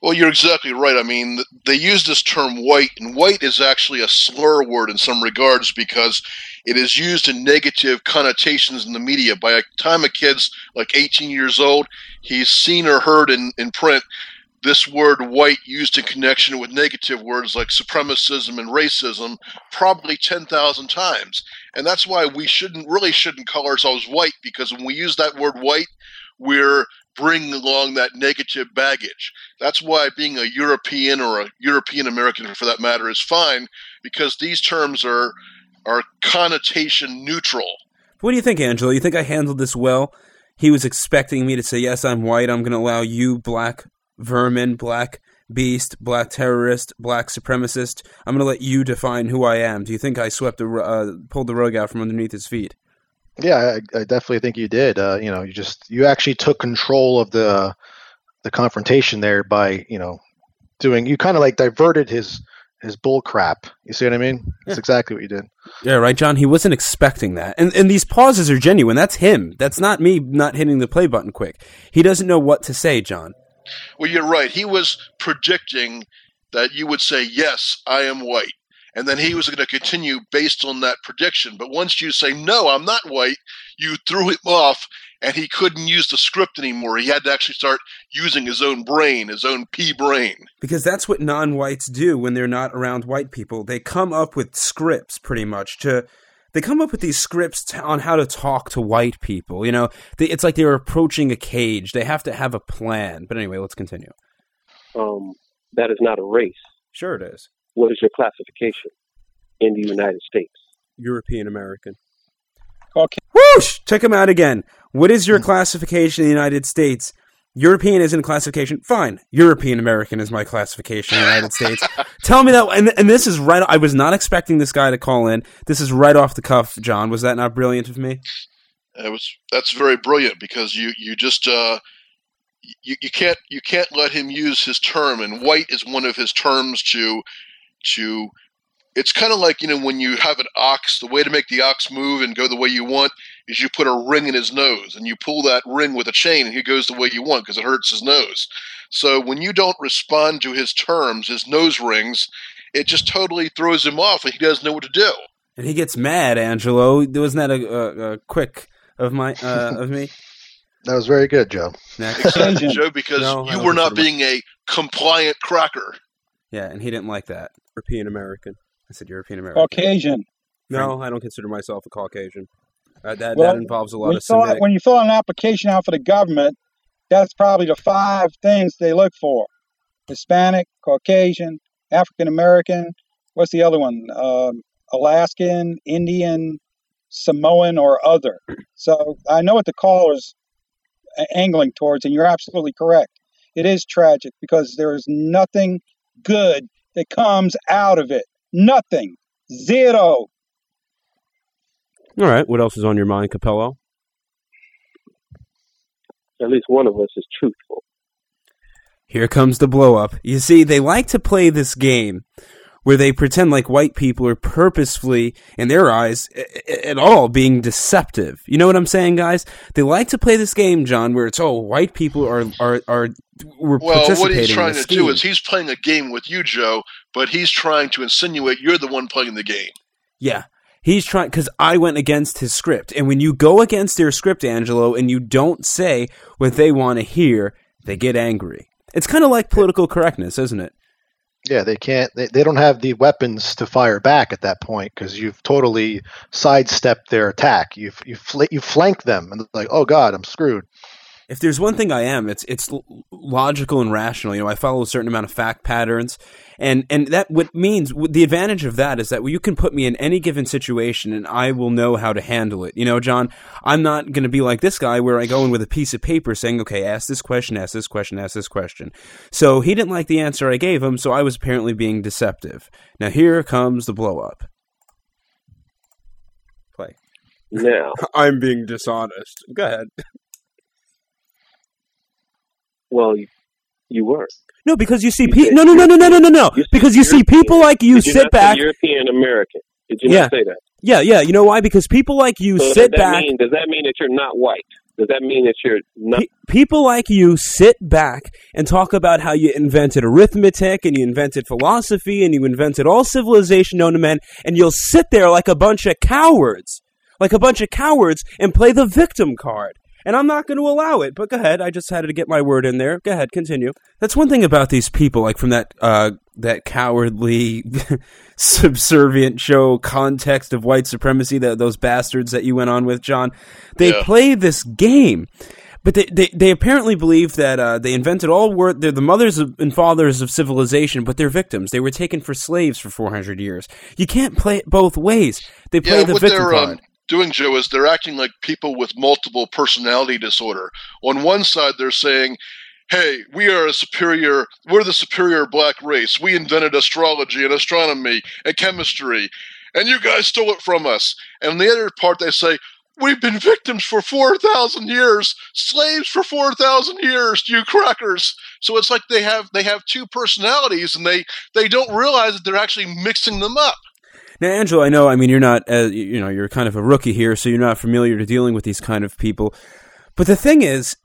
Well, you're exactly right. I mean, they use this term white, and white is actually a slur word in some regards because it is used in negative connotations in the media. By the time a kid's like 18 years old, he's seen or heard in, in print this word white used in connection with negative words like supremacism and racism probably 10,000 times. And that's why we shouldn't really shouldn't call ourselves white because when we use that word white, we're bringing along that negative baggage. That's why being a European or a European American for that matter is fine because these terms are are connotation neutral. What do you think, Angelo? You think I handled this well? He was expecting me to say, "Yes, I'm white. I'm going to allow you, black vermin, black beast, black terrorist, black supremacist. I'm going to let you define who I am. Do you think I swept the uh, pulled the rug out from underneath his feet? Yeah, I, I definitely think you did. Uh, you know, you just you actually took control of the the confrontation there by you know doing you kind of like diverted his his bull crap. You see what I mean? That's exactly what you did. Yeah, right, John. He wasn't expecting that, and and these pauses are genuine. That's him. That's not me not hitting the play button quick. He doesn't know what to say, John. Well, you're right. He was predicting that you would say, Yes, I am white. And then he was going to continue based on that prediction. But once you say, No, I'm not white, you threw him off and he couldn't use the script anymore. He had to actually start using his own brain, his own pea brain. Because that's what non-whites do when they're not around white people. They come up with scripts, pretty much, to they come up with these scripts t- on how to talk to white people. You know, they, it's like they're approaching a cage. They have to have a plan. But anyway, let's continue. Um, that is not a race. Sure, it is What is your classification in the United States? European American. Okay. Whoosh! Check him out again. What is your classification in the United States? European isn't classification. Fine. European American is my classification in the United States. Tell me that. And, and this is right. I was not expecting this guy to call in. This is right off the cuff, John. Was that not brilliant of me? It was that's very brilliant because you you just uh, you, you can't you can't let him use his term and white is one of his terms to to it's kind of like you know when you have an ox the way to make the ox move and go the way you want is you put a ring in his nose and you pull that ring with a chain and he goes the way you want because it hurts his nose so when you don't respond to his terms his nose rings it just totally throws him off and he doesn't know what to do And he gets mad, Angelo. Wasn't that a, a, a quick of my uh, of me? That was very good, Joe. Next. Asian. joe because No, you were not being a compliant cracker Yeah, and he didn't like that. European American. I said European American. Caucasian. No, I don't consider myself a Caucasian. Uh, that Well, that involves a lot of fill when you fill out an application out for the government, that's probably the five things they look for: Hispanic, Caucasian, African American. What's the other one? Um, Alaskan, Indian, Samoan, or other. So I know what the caller's angling towards, and you're absolutely correct. It is tragic because there is nothing good that comes out of it. Nothing. Zero. All right. What else is on your mind, Capello? At least one of us is truthful. Here comes the blow up. You see, they like to play this game where they pretend like white people are purposefully, in their eyes, a- a- at all being deceptive. You know what I'm saying, guys? They like to play this game, John, where it's oh, white people are are are we're Well, participating what he's trying this to do is he's playing a game with you, Joe, but he's trying to insinuate you're the one playing the game. Yeah. He's trying because I went against his script, and when you go against their script, Angelo, and you don't say what they want to hear, they get angry. It's kind of like political correctness, isn't it? Yeah, they can't. They, they don't have the weapons to fire back at that point because you've totally sidestepped their attack. You've you fl- you flank them and they're like, oh god, I'm screwed. If there's one thing I am, it's it's logical and rational. You know, I follow a certain amount of fact patterns, and and that what means the advantage of that is that you can put me in any given situation, and I will know how to handle it. You know, John, I'm not going to be like this guy where I go in with a piece of paper saying, "Okay, ask this question, ask this question, ask this question." So he didn't like the answer I gave him, so I was apparently being deceptive. Now here comes the blow up. Play. Now, I'm being dishonest. Go ahead. well, you, you were. No, because you see, You pe- no, no, no, no, no, no, no, no. Because you see people like you sit back. European American. Did you Yeah. not say that? Yeah, yeah. You know why? Because people like you So sit does back. mean does that mean that you're not white? Does that mean that you're not? Pe- people like you sit back and talk about how you invented arithmetic and you invented philosophy and you invented all civilization known to men, and you'll sit there like a bunch of cowards, like a bunch of cowards, and play the victim card. And I'm not going to allow it. But go ahead. I just had to get my word in there. Go ahead. Continue. That's one thing about these people, like from that uh, that cowardly, subservient show context of white supremacy. That those bastards that you went on with, John. They Yeah. play this game. But they, they, they apparently believe that uh, they invented all word. They're the mothers of, and fathers of civilization, but they're victims. They were taken for slaves for 400 years. You can't play it both ways. They play yeah, the victim they're card. um, doing, Joe, is they're acting like people with multiple personality disorder. On one side, they're saying, hey, we are a superior, we're the superior black race. We invented astrology and astronomy and chemistry, and you guys stole it from us. And the other part, they say, we've been victims for 4,000 years, slaves for 4,000 years, you crackers. So it's like they have they have two personalities, and they they don't realize that they're actually mixing them up. Now, Angelo, I know. I mean, you're not, uh, you know, you're kind of a rookie here, so you're not familiar to dealing with these kind of people. But the thing is,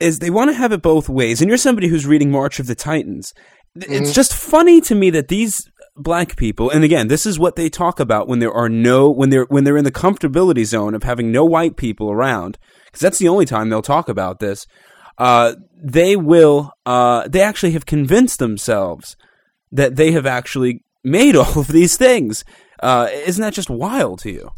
is they want to have it both ways. And you're somebody who's reading March of the Titans. It's Mhm. just funny to me that these black people, and again, this is what they talk about when there are no, when they're when they're in the comfortability zone of having no white people around, because that's the only time they'll talk about this. Uh, they will, uh, they actually have convinced themselves that they have actually made all of these things. Uh, isn't that just wild to you?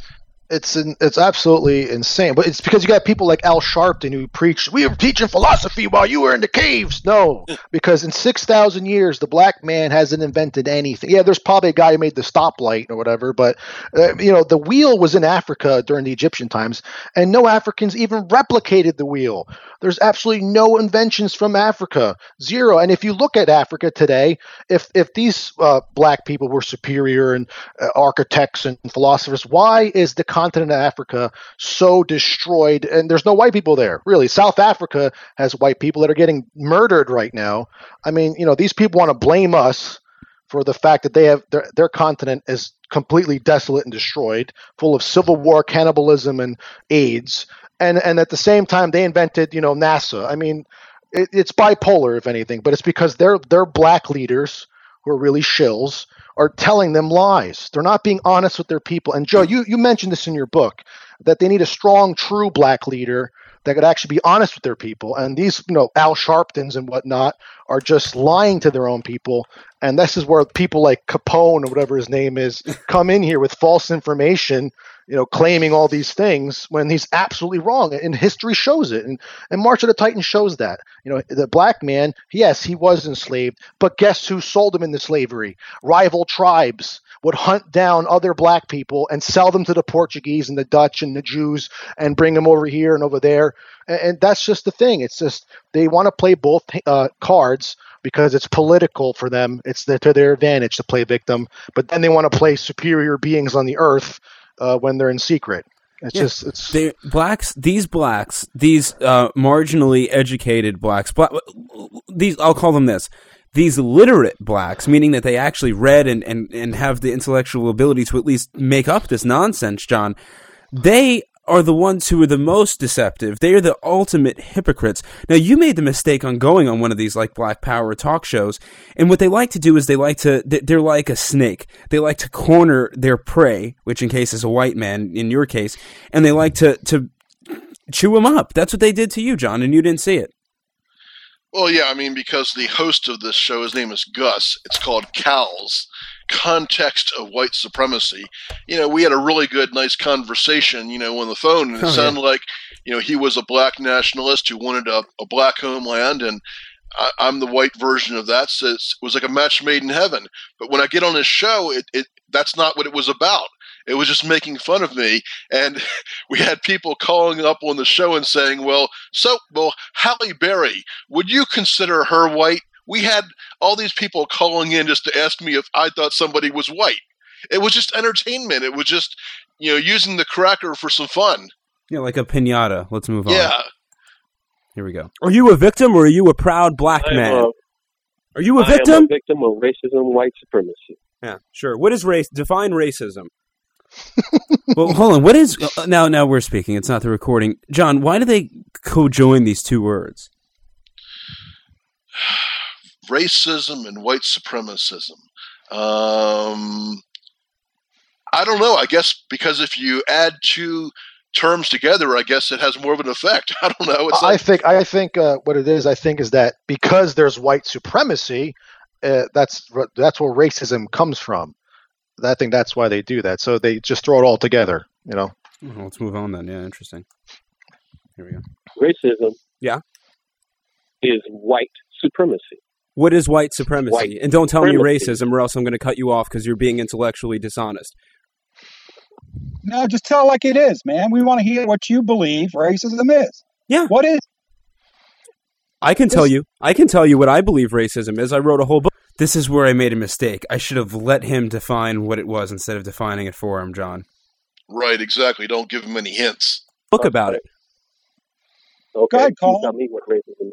It's in, it's absolutely insane. But it's because you got people like Al Sharpton who preach we were teaching philosophy while you were in the caves. No, because in six thousand years the black man hasn't invented anything. Yeah, there's probably a guy who made the stoplight or whatever, but uh, you know the wheel was in Africa during the Egyptian times, and no Africans even replicated the wheel. There's absolutely no inventions from Africa, zero. And if you look at Africa today, if if these uh, black people were superior and uh, architects and philosophers, why is the continent of Africa so destroyed? And there's no white people there, really. South Africa has white people that are getting murdered right now. I mean, you know, these people want to blame us for the fact that they have their, their continent is completely desolate and destroyed, full of civil war, cannibalism, and AIDS. And and at the same time, they invented, you know, NASA. I mean, it, it's bipolar, if anything, but it's because they're they're black leaders who are really shills are telling them lies. They're not being honest with their people. And Joe, you you mentioned this in your book that they need a strong, true black leader that could actually be honest with their people. And these, you know, Al Sharptons and whatnot are just lying to their own people. And this is where people like Capone or whatever his name is come in here with false information, you know, claiming all these things when he's absolutely wrong. And history shows it. And, and March of the Titans shows that. You know, the black man, yes, he was enslaved, but guess who sold him into slavery? Rival tribes would hunt down other black people and sell them to the Portuguese and the Dutch and the Jews and bring them over here and over there. And, and that's just the thing. It's just they want to play both uh, cards because it's political for them. It's the, to their advantage to play victim, but then they want to play superior beings on the earth uh, when they're in secret. It's Yeah. just it's they blacks these blacks these uh, marginally educated blacks black, these I'll call them this these literate blacks meaning that they actually read and, and, and have the intellectual ability to at least make up this nonsense John they are the ones who are the most deceptive they are the ultimate hypocrites now you made the mistake on going on one of these like black power talk shows and what they like to do is they like to they- they're like a snake they like to corner their prey which in case is a white man in your case and they like to to chew him up. That's what they did to you, John, and you didn't see it. Well, yeah, I mean, because the host of this show, his name is Gus. It's called Cows Context of White Supremacy. You know, we had a really good, nice conversation, you know, on the phone, and it Oh, yeah. sounded like, you know, he was a black nationalist who wanted a, a black homeland, and I, I'm the white version of that. So it was like a match made in heaven. But when I get on his show, it, it that's not what it was about. It was just making fun of me, and we had people calling up on the show and saying, "Well, so well, Halle Berry, would you consider her white?" We had all these people calling in just to ask me if I thought somebody was white. It was just entertainment. It was just you know using the cracker for some fun. Yeah, like a pinata. Let's move on. Yeah, Here we go. Are you a victim or are you a proud black I am man? a, Are you a I am a victim? victim of racism, white supremacy. Yeah, sure. What is race? Define racism. Well, hold on. What is uh, now? Now we're speaking. It's not the recording. John, why do they co-join these two words? racism and white supremacism. Um, I don't know. I guess because if you add two terms together, I guess it has more of an effect. I don't know. It's I like, think I think uh, what it is. I think is that because there's white supremacy, uh, that's that's where racism comes from. I think that's why they do that. So they just throw it all together. You know. Oh, let's move on then. Yeah, interesting. Here we go. Racism Yeah. is white supremacy. What is white supremacy? White and don't tell me racism, or else I'm going to cut you off because you're being intellectually dishonest. No, just tell it like it is, man. We want to hear what you believe racism is. Yeah. What is? I can tell you. I can tell you what I believe racism is. I wrote a whole book. This is where I made a mistake. I should have let him define what it was instead of defining it for him, John. Right, exactly. Don't give him any hints. Book about it. Okay, ahead, you tell me what racism is.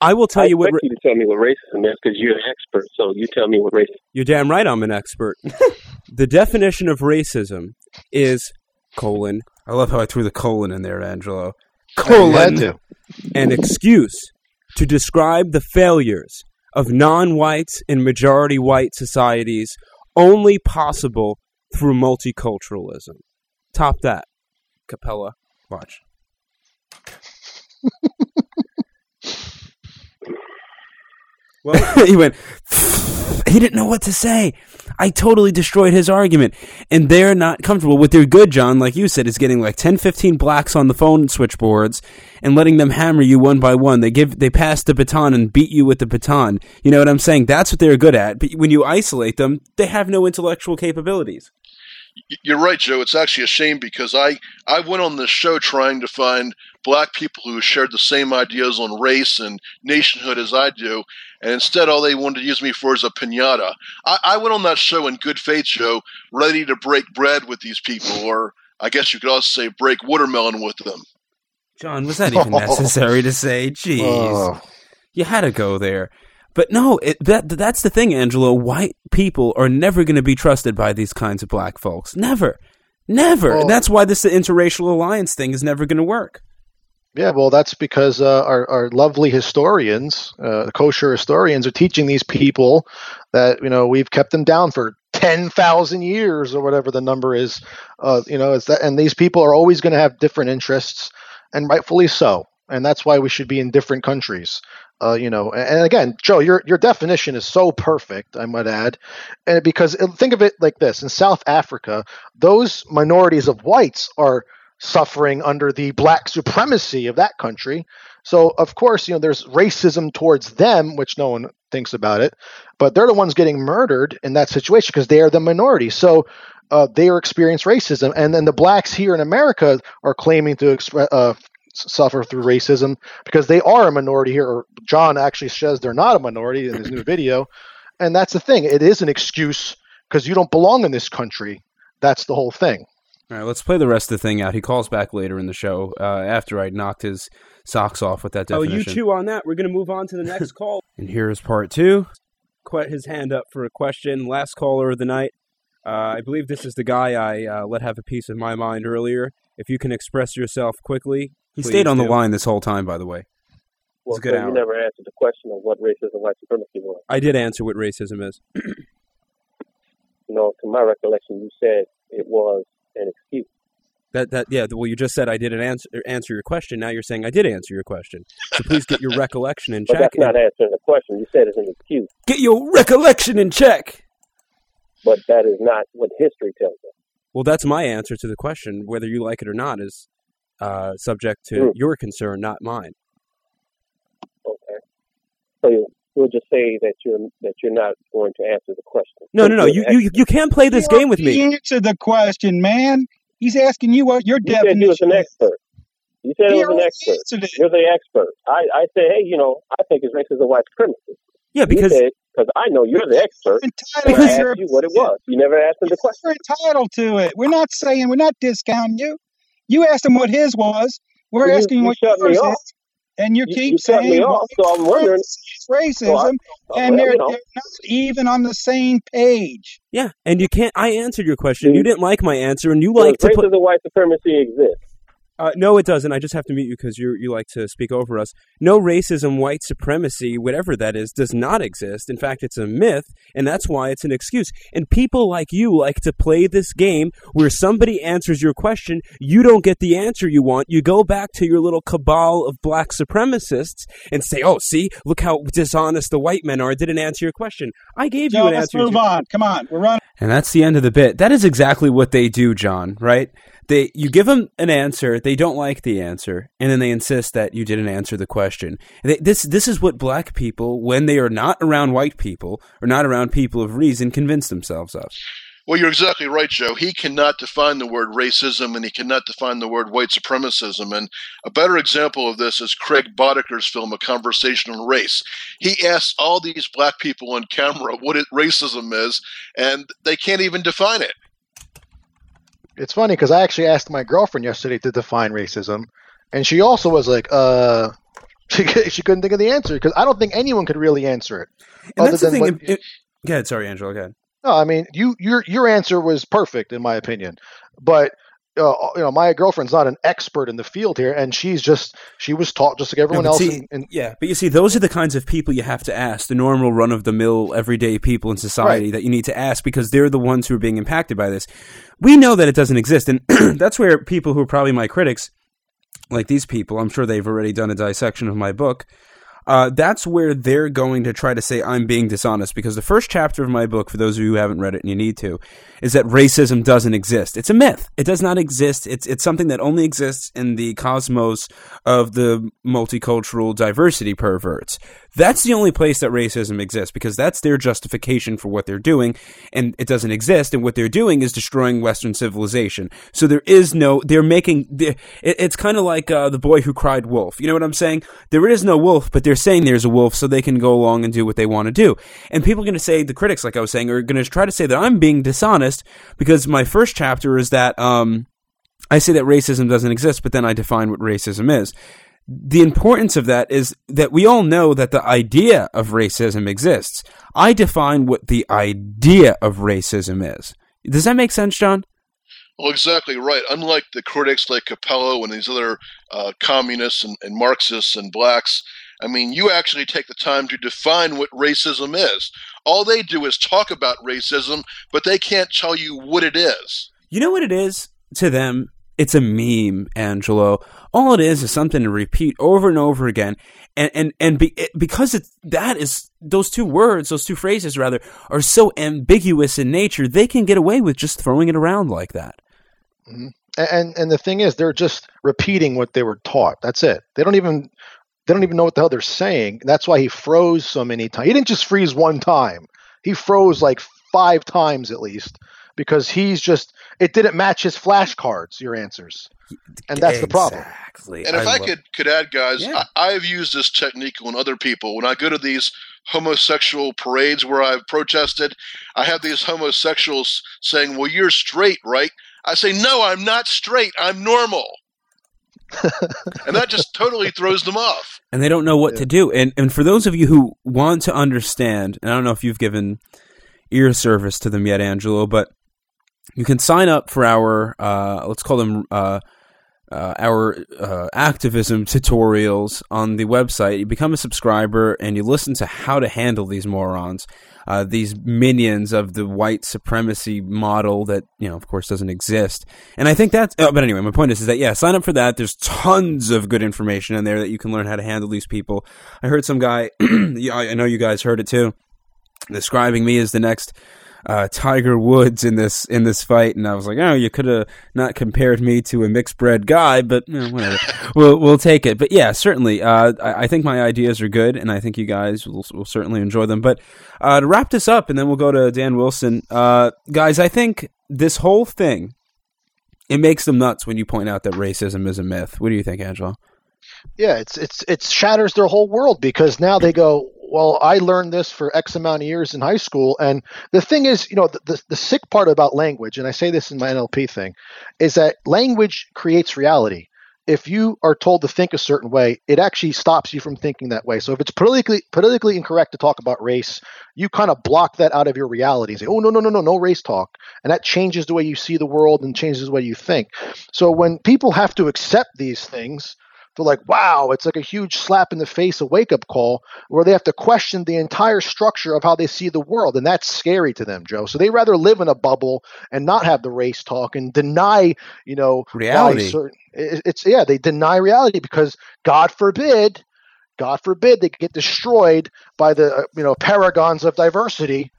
I will tell I you what. expect you to tell me what racism is because you're an expert. So you tell me what racism. You're damn right. I'm an expert. the definition of racism is colon. I love how I threw the colon in there, Angelo. Colon. to. an excuse to describe the failures of non-whites in majority white societies only possible through multiculturalism. Top that, Capella. Watch. well, he went. He didn't know what to say. I totally destroyed his argument. And they're not comfortable. with they're good, John, like you said, is getting like 10, 15 blacks on the phone switchboards and letting them hammer you one by one. They give, they pass the baton and beat you with the baton. You know what I'm saying? That's what they're good at. But when you isolate them, they have no intellectual capabilities. You're right, Joe. It's actually a shame because I, I went on this show trying to find black people who shared the same ideas on race and nationhood as I do, and instead all they wanted to use me for is a pinata. I, I went on that show in good faith, Joe, ready to break bread with these people, or I guess you could also say break watermelon with them. John, was that even necessary to say? Jeez. Oh. You had to go there. But no, it, that that's the thing, Angelo. White people are never going to be trusted by these kinds of black folks. Never. Never. Well- And oh. that's why this interracial alliance thing is never going to work. Yeah, well, that's because uh, our, our lovely historians, uh, kosher historians, are teaching these people that you know we've kept them down for ten thousand years or whatever the number is. Uh, you know, that, and these people are always going to have different interests, and rightfully so. And that's why we should be in different countries. Uh, you know, and, and again, Joe, your your definition is so perfect. I might add, and because uh, think of it like this: in South Africa, those minorities of whites are suffering under the black supremacy of that country. So of course, you know, there's racism towards them, which no one thinks about it, but they're the ones getting murdered in that situation because they are the minority. So uh, they are experience racism, and then the blacks here in America are claiming to uh, suffer through racism because they are a minority here. Or John actually says they're not a minority in his new video, and that's the thing. It is an excuse because you don't belong in this country. That's the whole thing. All right, let's play the rest of the thing out. He calls back later in the show uh, after I knocked his socks off with that definition. Oh, you chew on that. We're going to move on to the next call. And here is part two. Quit his hand up for a question. Last caller of the night. Uh, I believe this is the guy I uh, let have a piece of my mind earlier. If you can express yourself quickly, He stayed on the line this whole time, by the way. Well, good so you never answered the question of what racism and white supremacy was. I did answer what racism is. You know, to my recollection, you said it was an excuse. That that yeah. Well, you just said I didn't answer answer your question. Now you're saying I did answer your question. So please get your recollection in But check. that's not answering the question. You said it's an excuse, Get your recollection in check. but that is not what history tells us. Well, that's my answer to the question. Whether you like it or not is uh, subject to Mm. your concern, not mine. Okay. So you, you'll just say that you're that you're not going to answer the question. No, no, no. You're You you you can't play this You game with me. Answer the question, man. He's asking you what your You said you was an expert. You said He it was an already expert. answered it. You're the expert. I, I say, hey, you know, I think it's racist and white supremacy. Yeah, because because I know you're the expert. You're entitled I to your asked you what it was. You never asked me the question. You're entitled to it. We're not saying we're not discounting you. You asked him what his was. We're you- asking you what shut me yours off. is, and you You- keep you saying off, white so I'm wondering- supremacy is So I- racism, and well, they're, you know, they're not even on the same page. yeah, and you can't. I answered your question. You didn't like my answer, and you does like to put. racism and white supremacy exist? Uh, no, it doesn't. I just have to mute you because you you like to speak over us. No racism, white supremacy, whatever that is, does not exist. In fact, it's a myth, and that's why it's an excuse. And people like you like to play this game where somebody answers your question, you don't get the answer you want. You go back to your little cabal of black supremacists and say, "Oh, see, look how dishonest the white men are. I didn't answer your question. I gave you Joe, an let's answer." move on. Come on, we're running. And that's the end of the bit. That is exactly what they do, John, right? They you give them an answer, they don't like the answer, and then they insist that you didn't answer the question. They, this this is what black people when they are not around white people or not around people of reason convince themselves of. Well, you're exactly right, Joe. He cannot define the word racism and he cannot define the word white supremacism. And a better example of this is Craig Bodeker's film, A Conversation on Race. He asks all these black people on camera what it, racism is, and they can't even define it. It's funny because I actually asked my girlfriend yesterday to define racism, and she also was like, uh, she, she couldn't think of the answer because I don't think anyone could really answer it. And other thing. than It, it, go ahead. Sorry, Angelo. Go ahead. No, I mean you your your answer was perfect in my opinion, but uh, you know my girlfriend's not an expert in the field here, and she's just she was taught just like everyone else. see, in, in, Yeah, but you see, those are the kinds of people you have to ask, the normal run of the mill, everyday people in society Right. that you need to ask because they're the ones who are being impacted by this. We know that it doesn't exist, and that's where people who are probably my critics, like these people, I'm sure they've already done a dissection of my book. Uh, that's where they're going to try to say I'm being dishonest because the first chapter of my book, for those of you who haven't read it and you need to, is that racism doesn't exist. It's a myth. It does not exist. It's it's something that only exists in the cosmos of the multicultural diversity perverts. That's the only place that racism exists because that's their justification for what they're doing, and it doesn't exist. And what they're doing is destroying Western civilization. So there is no. They're making. It's kind of like uh, the boy who cried wolf. You know what I'm saying? There is no wolf, but they're saying there's a wolf, so they can go along and do what they want to do. And people are going to say the critics, like I was saying, are going to try to say that I'm being dishonest because my first chapter is that. Um, I say that racism doesn't exist, but then I define what racism is. The importance of that is that we all know that the idea of racism exists. I define what the idea of racism is. Does that make sense, John? Well, exactly right. Unlike the critics like Capello and these other uh, communists and, and Marxists and blacks, I mean, you actually take the time to define what racism is. All they do is talk about racism, but they can't tell you what it is. You know what it is to them? It's a meme, Angelo. All it is is something to repeat over and over again, and and and be, it, because that is those two words, those two phrases rather, are so ambiguous in nature. They can get away with just throwing it around like that. Mm-hmm. and and the thing is, they're just repeating what they were taught. That's it. They don't even they don't even know what the hell they're saying. That's why he froze so many times. He didn't just freeze one time. He froze like five times at least because he's just it didn't match his flashcards. Your answers, and that's the problem. And if I, love- could could add, guys, Yeah. I, I've used this technique on other people. When I go to these homosexual parades where I've protested, I have these homosexuals saying, "Well, you're straight, right?" I say, "No, I'm not straight. I'm normal," and that just totally throws them off. and they don't know what Yeah. to do. And and for those of you who want to understand, and I don't know if you've given ear service to them yet, Angelo, but you can sign up for our uh, let's call them uh, uh, our uh, activism tutorials on the website. You become a subscriber and you listen to how to handle these morons. Uh, these minions of the white supremacy model that you know, of course, doesn't exist. And I think that's. Oh, but anyway, my point is, is that yeah, sign up for that. There's tons of good information in there that you can learn how to handle these people. I heard some guy. I I know you guys heard it too, describing me as the next uh, Tiger Woods in this in this fight, and I was like, oh, you could have not compared me to a mixed bred guy, but you know, whatever. we'll we'll take it. But yeah, certainly, uh, I, I think my ideas are good, and I think you guys will, will certainly enjoy them. But uh, to wrap this up, and then we'll go to Dan Wilson, uh, guys. I think this whole thing it makes them nuts when you point out that racism is a myth. What do you think, Angelo? Yeah, it's it's it shatters their whole world because now they go, well, I learned this for X amount of years in high school, and the thing is, you know, the, the the sick part about language, and I say this in my NLP thing, is that language creates reality. If you are told to think a certain way, it actually stops you from thinking that way. So if it's politically politically incorrect to talk about race, you kind of block that out of your reality say, "Oh no, no, no, no, no race talk," and that changes the way you see the world and changes the way you think. So when people have to accept these things, they're like, wow, it's like a huge slap in the face, a wake up call, where they have to question the entire structure of how they see the world. And that's scary to them, Joe. So they rather live in a bubble and not have the race talk and deny, you know, Reality. certain- it's, yeah, they deny reality because God forbid, God forbid they get destroyed by the, uh, you know, paragons of diversity.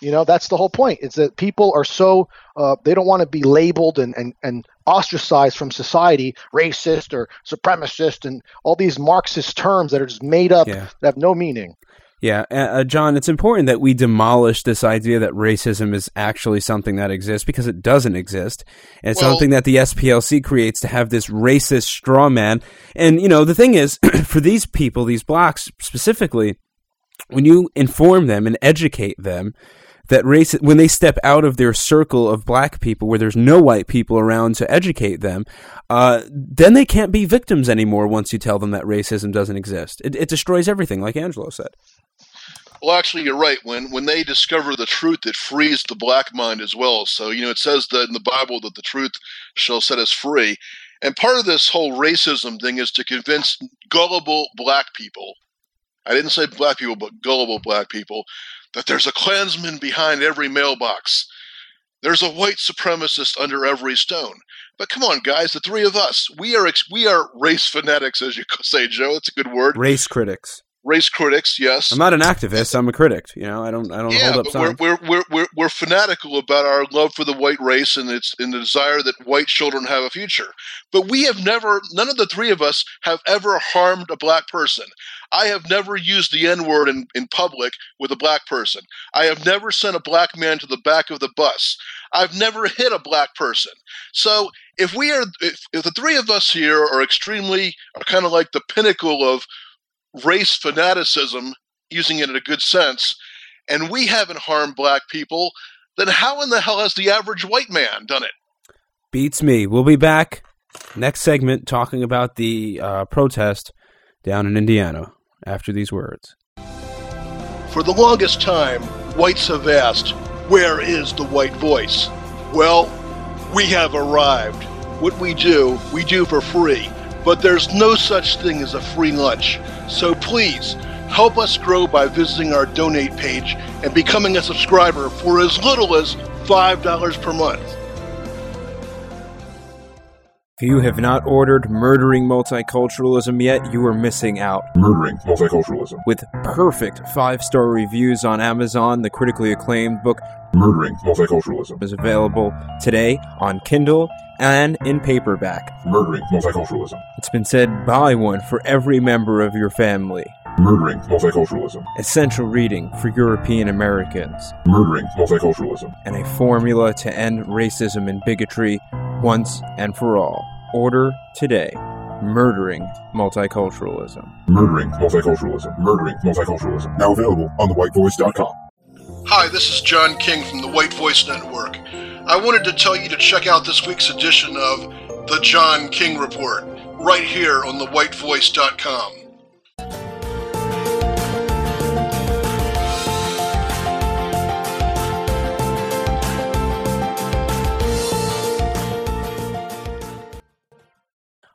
You know, that's the whole point. It's that people are so, uh, they don't want to be labeled and, and, and ostracized from society, racist or supremacist, and all these Marxist terms that are just made up Yeah. that have no meaning. Yeah, uh, uh, John, it's important that we demolish this idea that racism is actually something that exists because it doesn't exist. And it's Well- something that the SPLC creates to have this racist straw man. And, you know, the thing is, for these people, these blacks specifically, when you inform them and educate them that race when they step out of their circle of black people where there's no white people around to educate them uh, then they can't be victims anymore once you tell them that racism doesn't exist it, it destroys everything like angelo said Well, actually, you're right. When when they discover the truth, it frees the black mind as well. So you know, it says that in the Bible that the truth shall set us free. And part of this whole racism thing is to convince gullible black people. I didn't say black people, but gullible black people that there's a Klansman behind every mailbox. There's a white supremacist under every stone. But come on, guys, the three of us, we are we are race fanatics, as you say, Joe. It's a good word. race critics Race critics, yes. i'm not an activist i'm a critic you know i don't i don't yeah, hold up signs we're, we're, we're, we're fanatical about our love for the white race and its and the desire that white children have a future. But we have never, none of the three of us have ever harmed a black person. I have never used the N word in, in public with a black person. I have never sent a black man to the back of the bus. I've never hit a black person. So if we are, if, if the three of us here are extremely, are kind of like the pinnacle of race fanaticism, using it in a good sense, and we haven't harmed black people, then how in the hell has the average white man done it? beats me we'll be back next segment talking about the uh, protest down in indiana after these words For the longest time, whites have asked, Where is the white voice? Well, we have arrived. What we do, we do for free. But there's no such thing as a free lunch. So please, help us grow by visiting our donate page and becoming a subscriber for as little as $5 per month. If you have not ordered Murdering Multiculturalism yet, you are missing out. Murdering multiculturalism. With perfect five star reviews on Amazon, the critically acclaimed book Murdering multiculturalism. is available today on Kindle and in paperback. Murdering multiculturalism. It's been said buy one for every member of your family. Murdering multiculturalism. Essential reading for European Americans. Murdering multiculturalism. And a formula to end racism and bigotry once and for all. Order today. Murdering Multiculturalism. Murdering multiculturalism. Murdering multiculturalism. Now available on thewhitevoice.com. Hi, this is John King from the White Voice Network. I wanted to tell you to check out this week's edition of The John King Report right here on thewhitevoice.com.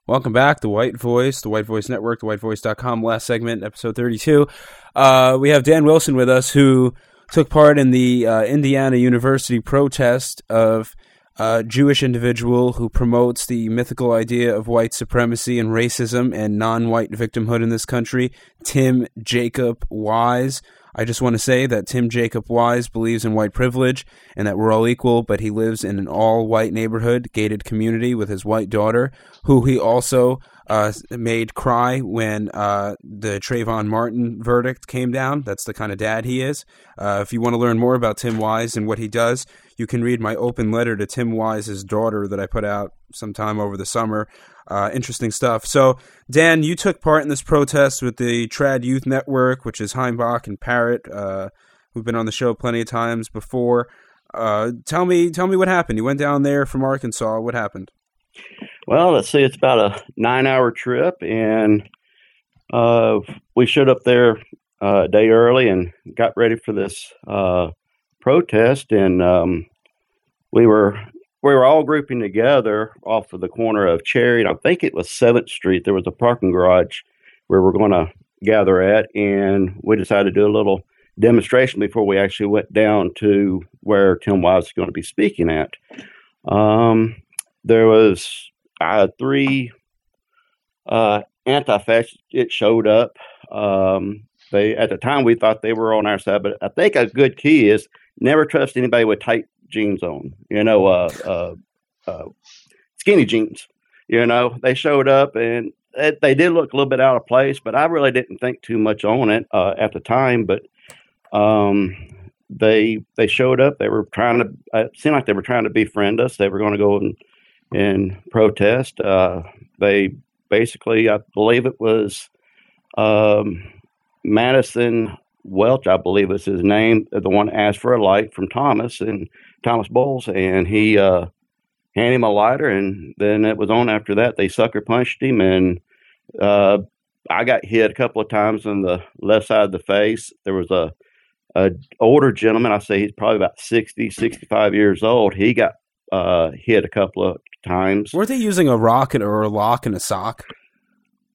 Welcome back, The White Voice, The White Voice Network, TheWhiteVoice.com. Last segment, episode 32. Uh, we have Dan Wilson with us, who took part in the uh, Indiana University protest of a Jewish individual who promotes the mythical idea of white supremacy and racism and non-white victimhood in this country, Tim Jacob Wise. I just want to say that Tim Jacob Wise believes in white privilege and that we're all equal, but he lives in an all-white neighborhood, gated community with his white daughter, who he also uh, made cry when uh, the Trayvon Martin verdict came down. That's the kind of dad he is. Uh, if you want to learn more about Tim Wise and what he does, you can read my open letter to Tim Wise's daughter that I put out sometime over the summer. Uh, interesting stuff. So, Dan, you took part in this protest with the Trad Youth Network, which is Heimbach and Parrott, uh, who've been on the show plenty of times before. Uh, tell me, tell me what happened. You went down there from Arkansas. What happened? Well, let's see, it's about a nine hour trip, and uh, we showed up there uh, a day early and got ready for this uh, protest. And um, we were we were all grouping together off of the corner of Cherry, and I think it was Seventh Street. There was a parking garage where we're going to gather at, and we decided to do a little demonstration before we actually went down to where Tim Wise is going to be speaking at. Um, there was uh, three uh, anti-fascists. It showed up. Um, they at the time we thought they were on our side, but I think a good key is never trust anybody with tight jeans on. You know, uh, uh, uh, skinny jeans. You know, they showed up and it, they did look a little bit out of place, but I really didn't think too much on it uh, at the time. But um, they they showed up. They were trying to. It seemed like they were trying to befriend us. They were going to go and and protest. Uh, they basically, I believe it was um, Madison Welch, I believe was his name, the one asked for a light from Thomas and Thomas Bowles, and he uh, handed him a lighter, and then it was on after that. They sucker punched him, and uh, I got hit a couple of times on the left side of the face. There was a a older gentleman, I say he's probably about 60, 65 years old. He got uh, hit a couple of times. Were they using a rock and, or a lock and a sock?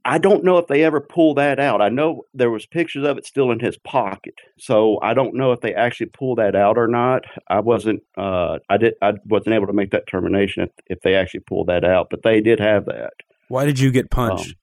I don't know if they ever pulled that out. I know there was pictures of it still in his pocket, so I don't know if they actually pulled that out or not. I wasn't, uh, I did, I wasn't able to make that determination if, if they actually pulled that out, but they did have that. Why did you get punched? Um,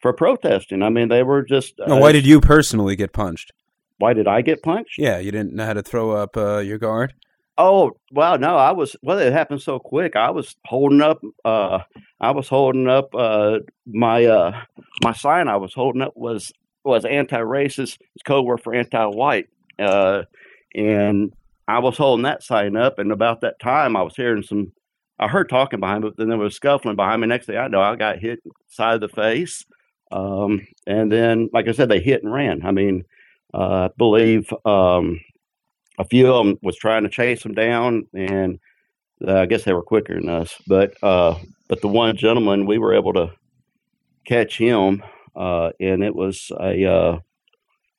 for protesting. I mean, they were just. No, why did you personally get punched? Why did I get punched? Yeah, you didn't know how to throw up uh, your guard. Oh well, no, I was. Well, it happened so quick. I was holding up. Uh, I was holding up uh, my uh, my sign. I was holding up was was anti-racist. It's code word for anti-white. Uh, and I was holding that sign up. And about that time, I was hearing some. I heard talking behind me, but then there was scuffling behind me. Next thing I know, I got hit side of the face. Um, and then, like I said, they hit and ran. I mean, uh, I believe um, a few of them was trying to chase them down, and uh, I guess they were quicker than us. But uh, but the one gentleman, we were able to catch him, uh, and it was a uh,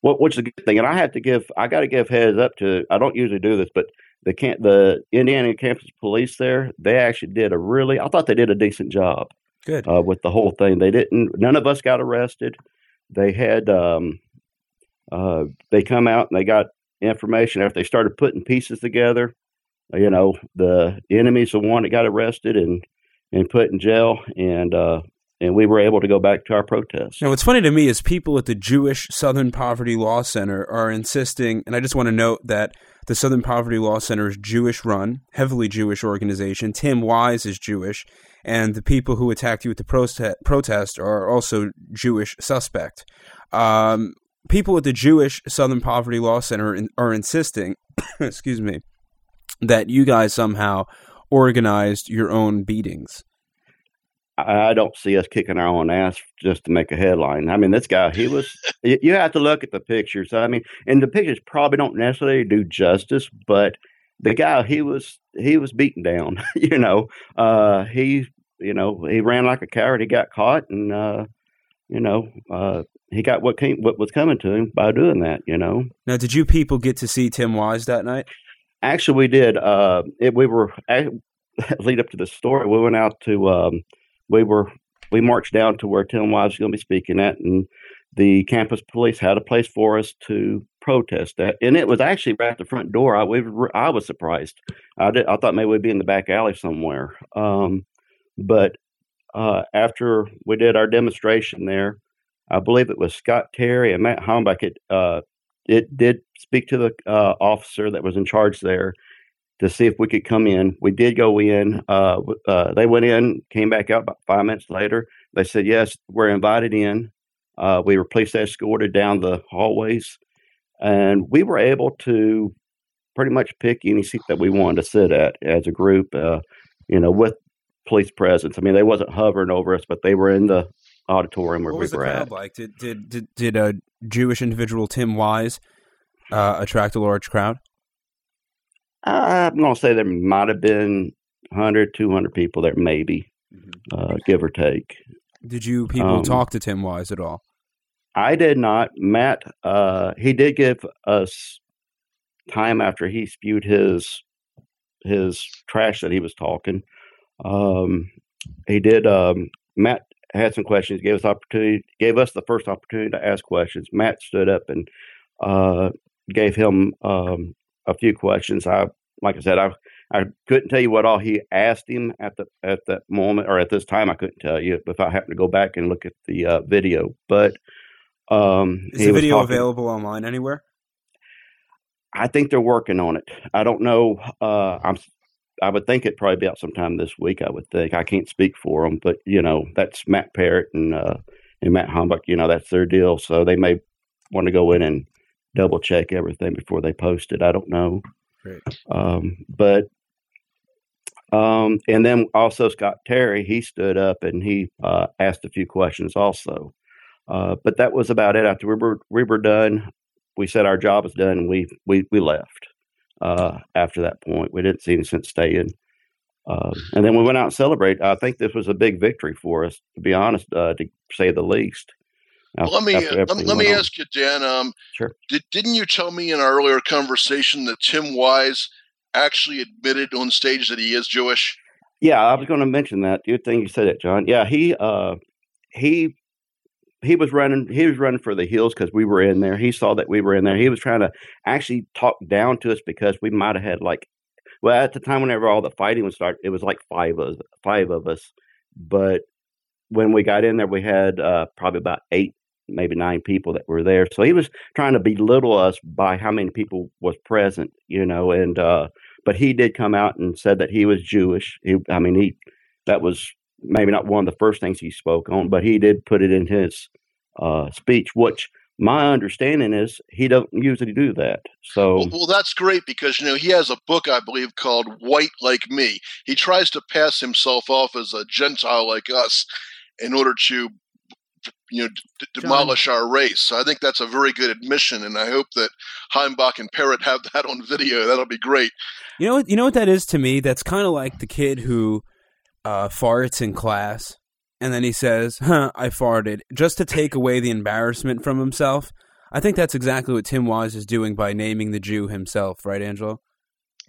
what, which is a good thing. And I have to give, I got to give heads up to. I don't usually do this, but the can the Indiana campus police there, they actually did a really. I thought they did a decent job. Good uh, with the whole thing. They didn't. None of us got arrested. They had. Um, uh, they come out and they got information after they started putting pieces together. You know, the enemy's the one that got arrested and and put in jail, and uh, and we were able to go back to our protest. Now, what's funny to me is people at the Jewish Southern Poverty Law Center are insisting, and I just want to note that the Southern Poverty Law Center is Jewish-run, heavily Jewish organization. Tim Wise is Jewish, and the people who attacked you at the protest protest are also Jewish suspect. Um, people at the Jewish Southern Poverty Law Center in, are insisting, excuse me, that you guys somehow organized your own beatings. I don't see us kicking our own ass just to make a headline. I mean, this guy, he was, you have to look at the pictures. I mean, and the pictures probably don't necessarily do justice, but the guy, he was, he was beaten down, you know, uh, he, you know, he ran like a coward. He got caught and, uh, you know, uh, he got what came, what was coming to him by doing that, you know. Now, did you people get to see Tim Wise that night? Actually, we did. Uh, it, we were lead up to the story. We went out to, um, we were, we marched down to where Tim Wise was going to be speaking at, and the campus police had a place for us to protest at, and it was actually right at the front door. I we were, I was surprised. I did. I thought maybe we'd be in the back alley somewhere. Um, but uh, after we did our demonstration there, I believe it was Scott Terry and Matt Heimbach. It, uh, it did speak to the uh, officer that was in charge there to see if we could come in. We did go in. Uh, uh, they went in, came back out about five minutes later. They said, yes, we're invited in. Uh, we were police escorted down the hallways, and we were able to pretty much pick any seat that we wanted to sit at as a group, uh, you know, with police presence. I mean, they wasn't hovering over us, but they were in the auditorium where what we was the were crowd at. like? Did did did, did a Jewish individual Tim Wise uh, attract a large crowd? I'm going to say there might have been 100, 200 people there, maybe, uh, give or take. Did you people Um, talk to Tim Wise at all? I did not. Matt, uh, he did give us time after he spewed his his trash that he was talking. Um, he did. Um, Matt had some questions. Gave us opportunity. Gave us the first opportunity to ask questions. Matt stood up and uh, gave him um, a few questions. I, like I said, I I couldn't tell you what all he asked him at the at that moment or at this time. I couldn't tell you if I happen to go back and look at the uh, video. But um, Is the video talking- available online anywhere? I think they're working on it. I don't know. Uh, I'm. I would think it'd probably be out sometime this week. I would think. I can't speak for them, but you know, that's Matt Parrott and uh, and Matt Heimbach. You know, that's their deal. So they may want to go in and double check everything before they post it. I don't know. Um, but um, and then also Scott Terry, he stood up and he uh, asked a few questions also. Uh, but that was about it. After we were we were done, we said our job was done, and we we we left. Uh, after that point, we didn't see any sense staying. Uh, and then we went out and celebrate. I think this was a big victory for us, to be honest, uh, to say the least. Well, let me let, let me ask you, Dan. Um, sure. Did, didn't you tell me in our earlier conversation that Tim Wise actually admitted on stage that he is Jewish? Yeah, I was going to mention that. Good thing you said it, John. Yeah, he uh, he he was running he was running for the hills because we were in there. He saw that we were in there. He was trying to actually talk down to us because we might have had like well at the time whenever all the fighting was started, it was like five of five of us. But when we got in there, we had uh, probably about eight, maybe nine people that were there. So he was trying to belittle us by how many people was present, you know. And uh, but he did come out and said that he was Jewish. He, I mean, he that was maybe not one of the first things he spoke on, but he did put it in his uh, speech, which my understanding is he doesn't usually do that. So well, well, that's great because you know he has a book I believe called White Like Me. He tries to pass himself off as a Gentile like us in order to you know d- demolish our race. So I think that's a very good admission, and I hope that Heimbach and Parrott have that on video. That'll be great. You know what? You know what that is to me. That's kind of like the kid who uh, farts in class, and then he says, "Huh, I farted," just to take away the embarrassment from himself. I think that's exactly what Tim Wise is doing by naming the Jew himself, right, Angelo?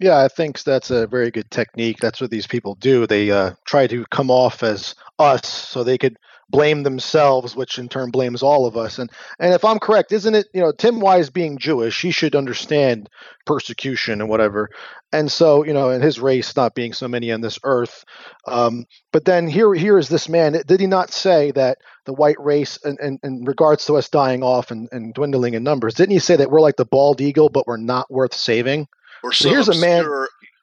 Yeah, I think that's a very good technique. That's what these people do. They uh, try to come off as us so they could blame themselves, which in turn blames all of us. And and if I'm correct, isn't it, you know, Tim Wise being Jewish, he should understand persecution and whatever. And so, you know, and his race not being so many on this earth. Um, but then here here is this man. Did he not say that the white race in, in, in regards to us dying off and, and dwindling in numbers, didn't he say that we're like the bald eagle, but we're not worth saving? Or So here's a man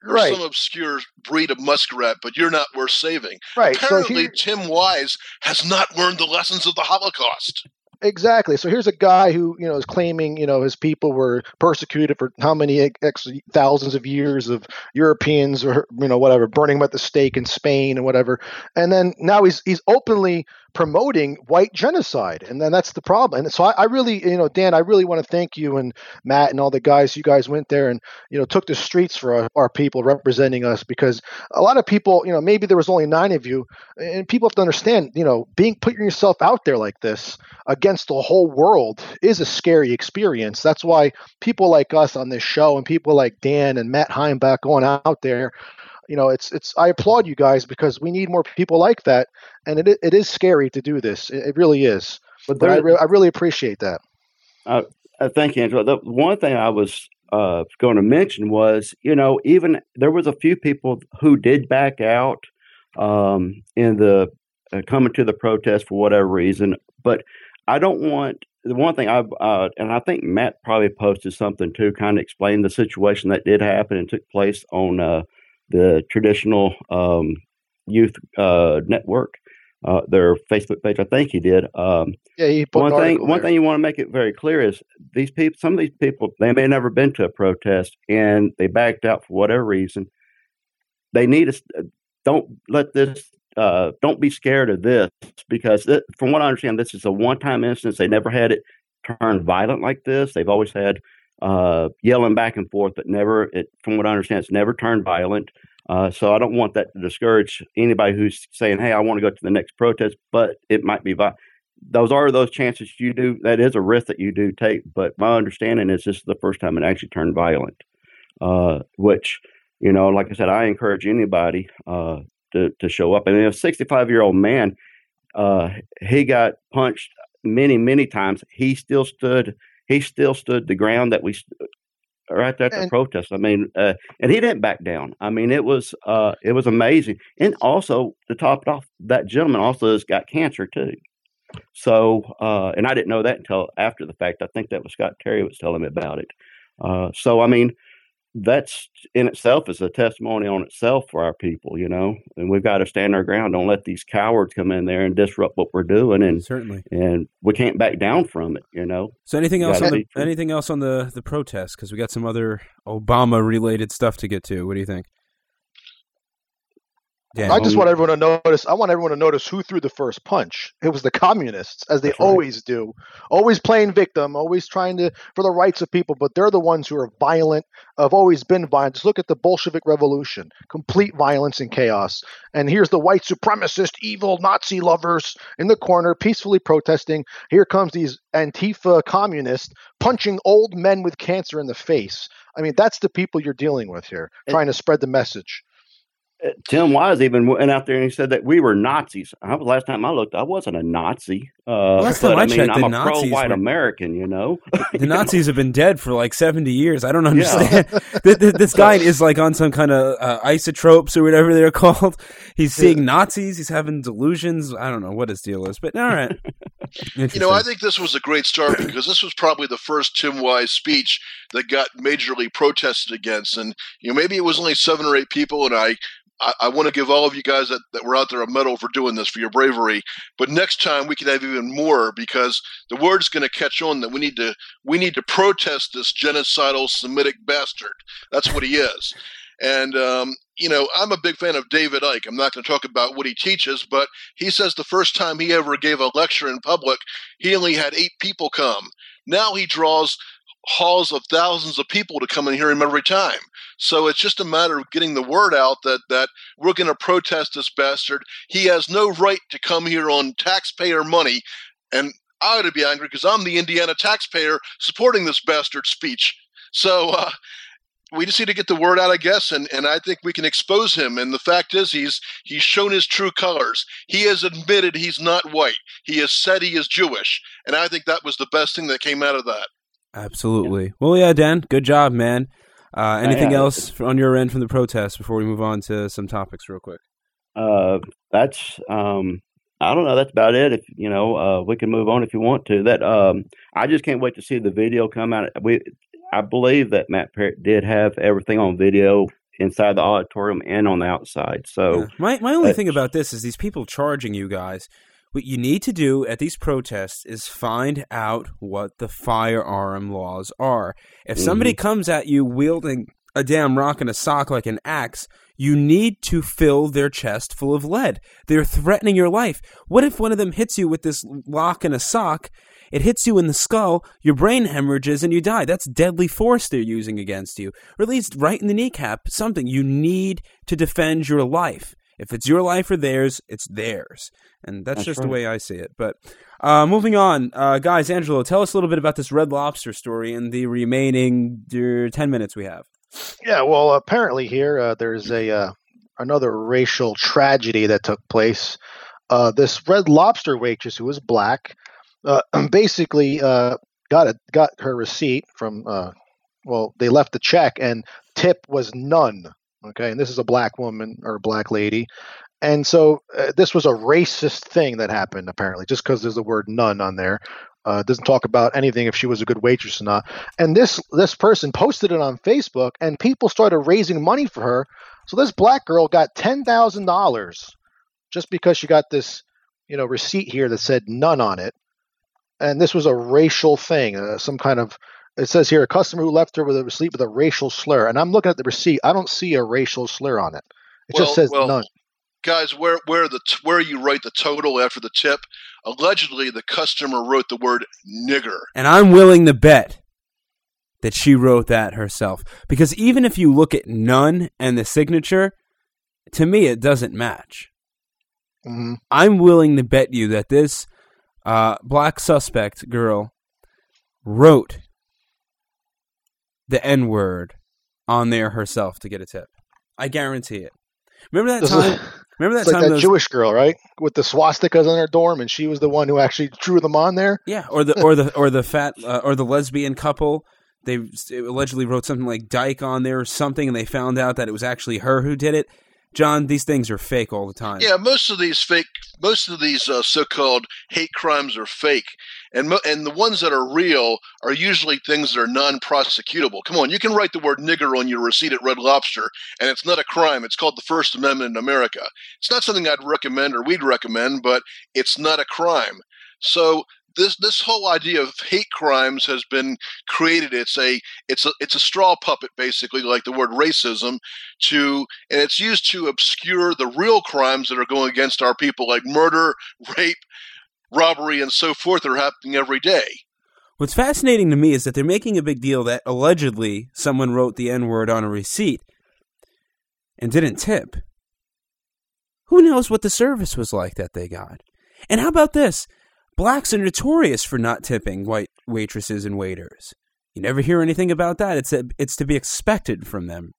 or right. some obscure breed of muskrat, but you're not worth saving. Right, so Apparently, here- Tim Wise has not learned the lessons of the Holocaust. Exactly. So here's a guy who, you know, is claiming, you know, his people were persecuted for how many ex- thousands of years of Europeans or, you know, whatever, burning them at the stake in Spain and whatever. And then now he's he's openly promoting white genocide. And then that's the problem. And so I, I really, you know, Dan, I really want to thank you and Matt and all the guys. You guys went there and, you know, took the streets for our, our people representing us because a lot of people, you know, maybe there was only nine of you and people have to understand, you know, being putting yourself out there like this against the whole world is a scary experience. That's why people like us on this show and people like Dan and Matt Heimbach going out there, you know, it's it's I applaud you guys because we need more people like that, and it it is scary to do this. It, it really is. But But I, re- I really appreciate that. Uh, uh, thank you, Angelo. The one thing I was uh, going to mention was, you know, even there was a few people who did back out um, in the uh, coming to the protest for whatever reason. But I don't want the one thing I uh, and I think Matt probably posted something too, kind of explain the situation that did happen and took place on uh, the traditional um, youth uh, network. Uh, their Facebook page, I think he did. Um, Yeah, he put one thing one there. thing you want to make it very clear is these people some of these people they may have never been to a protest and they backed out for whatever reason they need to don't let this uh, don't be scared of this because from what i understand this is a one-time instance. They never had it turn violent like this. They've always had uh, yelling back and forth but never it from what i understand it's never turned violent. Uh, so I don't want that to discourage anybody who's saying, "Hey, I want to go to the next protest," but it might be vi- those are those chances you do that is a risk that you do take but my understanding is this is the first time it actually turned violent uh, which you know like i said i encourage anybody uh, to, to show up. And a 65 year old man uh, he got punched many many times. He still stood he still stood the ground that we st- right there at the And- protest. I mean uh, and he didn't back down. I mean it was uh, it was amazing. And also to top it off that gentleman also has got cancer too. So, uh, and I didn't know that until after the fact. I think that was Scott Terry was telling me about it. Uh, so, I mean, that's in itself is a testimony on itself for our people, you know. And we've got to stand our ground. Don't let these cowards come in there and disrupt what we're doing. And certainly, and we can't back down from it, you know. So anything else on the anything else on the the protest? Because we got some other Obama related stuff to get to. What do you think? Dan, I just want everyone to notice. I want everyone to notice who threw the first punch. It was the communists, as they right. always do. Always playing victim, always trying to for the rights of people. But they're the ones who are violent. Have always been violent. Just look at the Bolshevik Revolution: complete violence and chaos. And here's the white supremacist, evil Nazi lovers in the corner, peacefully protesting. Here comes these Antifa communists punching old men with cancer in the face. I mean, that's the people you're dealing with here, trying to spread the message. Tim Wise even went out there and he said that we were Nazis. I, last time I looked, I wasn't a Nazi. Uh, Last time I I mean, checked, I'm a Nazis pro-white were- American, you know. the Nazis have been dead for like seventy years. I don't understand. Th- th- this guy is like on some kind of uh, isotropes or whatever they're called. He's seeing Nazis. He's having delusions. I don't know what his deal is, but all right. You know, I think this was a great start because this was probably the first Tim Wise speech that got majorly protested against. And, you know, maybe it was only seven or eight people, and I. I, I want to give all of you guys that, that were out there a medal for doing this for your bravery. But next time we can have even more because the word's going to catch on that we need to we need to protest this genocidal Semitic bastard. That's what he is. And um, you know, I'm a big fan of David Icke. I'm not going to talk about what he teaches, but he says the first time he ever gave a lecture in public, he only had eight people come. Now he draws halls of thousands of people to come and hear him every time. So it's just a matter of getting the word out that that we're going to protest this bastard. He has no right to come here on taxpayer money, and I ought to be angry because I'm the Indiana taxpayer supporting this bastard speech. So. Uh, we just need to get the word out, I guess, and, and I think we can expose him. And the fact is, he's he's shown his true colors. He has admitted he's not white. He has said he is Jewish, and I think that was the best thing that came out of that. Absolutely. Well, yeah, Dan, good job, man. Uh, anything yeah. else on your end from the protest before we move on to some topics, real quick? Uh, that's um, I don't know. That's about it. If you know, uh, we can move on if you want to. That um, I just can't wait to see the video come out. We, I believe that Matt Parrott did have everything on video inside the auditorium and on the outside. So Yeah. My my only thing about this is these people charging you guys. What you need to do at these protests is find out what the firearm laws are. If somebody mm-hmm. comes at you wielding a damn rock and a sock like an axe, you need to fill their chest full of lead. They're threatening your life. What if one of them hits you with this lock and a sock? It hits you in the skull, your brain hemorrhages, and you die. That's deadly force they're using against you. Or at least right in the kneecap, something. You need to defend your life. If it's your life or theirs, it's theirs. And that's, That's just the way I see it. But uh, moving on, uh, guys, Angelo, tell us a little bit about this Red Lobster story in the remaining uh, 10 minutes we have. Yeah, well, apparently here uh, there's a uh, another racial tragedy that took place. Uh, this Red Lobster waitress who was black uh, basically uh, got a, got her receipt from. Uh, well, they left the check and tip was none. Okay, and this is a black woman or a black lady, and so uh, this was a racist thing that happened apparently, just because there's the word none on there. Uh, doesn't talk about anything if she was a good waitress or not. And this this person posted it on Facebook, and people started raising money for her. So this black girl got ten thousand dollars just because she got this, you know, receipt here that said none on it. And this was a racial thing, uh, some kind of. It says here a customer who left her with a receipt with a racial slur, and I'm looking at the receipt. I don't see a racial slur on it. It Well- just says well, none. Guys, where where the where you write the total after the tip, allegedly the customer wrote the word nigger. And I'm willing to bet that she wrote that herself. Because even if you look at none and the signature, to me, it doesn't match. hmm I'm willing to bet you that this uh, black suspect girl wrote the N word on there herself to get a tip. I guarantee it. Remember that This time? is- Remember that It's like time? that those- Jewish girl, right, with the swastikas on her dorm, and she was the one who actually drew them on there. Yeah, or the or the or the fat uh, or the lesbian couple. They allegedly wrote something like "dyke" on there or something, and they found out that it was actually her who did it. John, these things are fake all the time. Yeah, most of these fake, most of these uh, so-called hate crimes are fake, and mo- and the ones that are real are usually things that are non-prosecutable. Come on, you can write the word nigger on your receipt at Red Lobster, and it's not a crime. It's called the First Amendment in America. It's not something I'd recommend or we'd recommend, but it's not a crime. So this this whole idea of hate crimes has been created. It's a it's a it's a straw puppet, basically, like the word racism, to and it's used to obscure the real crimes that are going against our people, like murder, rape, robbery, and so forth, are happening every day. What's fascinating to me is that they're making a big deal that allegedly someone wrote the N word on a receipt and didn't tip. Who knows what the service was like that they got? And how about this? Blacks are notorious for not tipping white waitresses and waiters. You never hear anything about that. It's a, it's to be expected from them,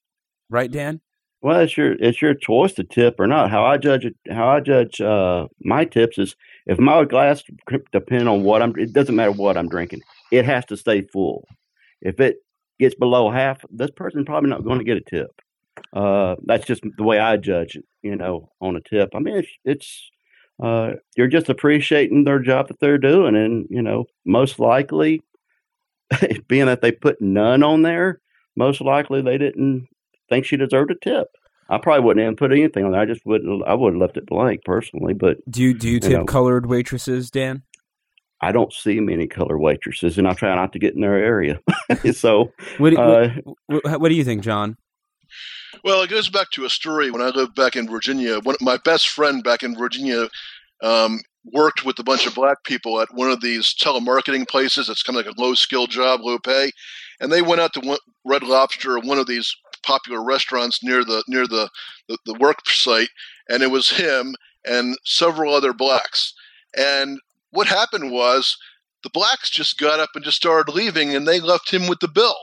right, Dan? Well, it's your it's your choice to tip or not. How I judge it, how I judge uh, my tips is if my glass depend on what I'm. It doesn't matter what I'm drinking. It has to stay full. If it gets below half, this person's probably not going to get a tip. Uh, that's just the way I judge it. You know, on a tip. I mean, it's, it's uh, you're just appreciating their job that they're doing, and you know, most likely, being that they put none on there, most likely they didn't think she deserved a tip. I probably wouldn't even put anything on there. I just wouldn't. I would have left it blank personally. But do you do you tip know, colored waitresses, Dan? I don't see many colored waitresses, and I try not to get in their area. so, what do, uh, what, what do you think, John? Well, it goes back to a story when I lived back in Virginia. One, my best friend back in Virginia um, worked with a bunch of black people at one of these telemarketing places. It's kind of like a low skill job, low pay, and they went out to one, Red Lobster, one of these popular restaurants near the near the, the the work site, and it was him and several other blacks. And what happened was the blacks just got up and just started leaving, and they left him with the bill.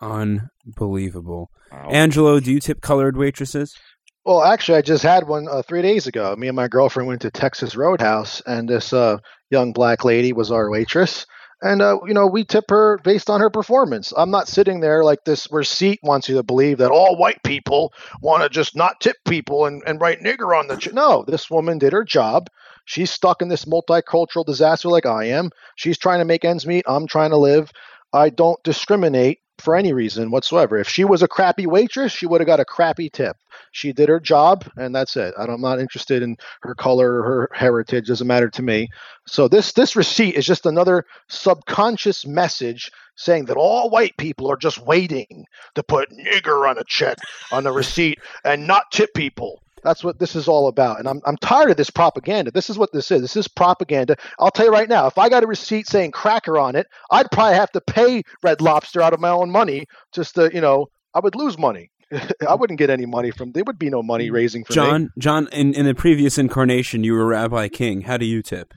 Unbelievable. Wow. Angelo, do you tip colored waitresses? Well, actually, I just had one uh, three days ago. Me and my girlfriend went to Texas Roadhouse, and this uh, young black lady was our waitress. And uh, you know, we tip her based on her performance. I'm not sitting there like this receipt wants you to believe that all white people want to just not tip people and, and write nigger on the. Ch-. No, this woman did her job. She's stuck in this multicultural disaster like I am. She's trying to make ends meet. I'm trying to live. I don't discriminate for any reason whatsoever. If she was a crappy waitress, she would have got a crappy tip. She did her job, and that's it. I'm not interested in her color or her heritage. Doesn't matter to me. So this this receipt is just another subconscious message saying that all white people are just waiting to put nigger on a check on a receipt and not tip people. That's what this is all about. And I'm, I'm tired of this propaganda. This is what this is. This is propaganda. I'll tell you right now, if I got a receipt saying cracker on it, I'd probably have to pay Red Lobster out of my own money just to, you know, I would lose money. I wouldn't get any money from there would be no money raising for John, me. John, in, in the previous incarnation you were Rabbi King. How do you tip?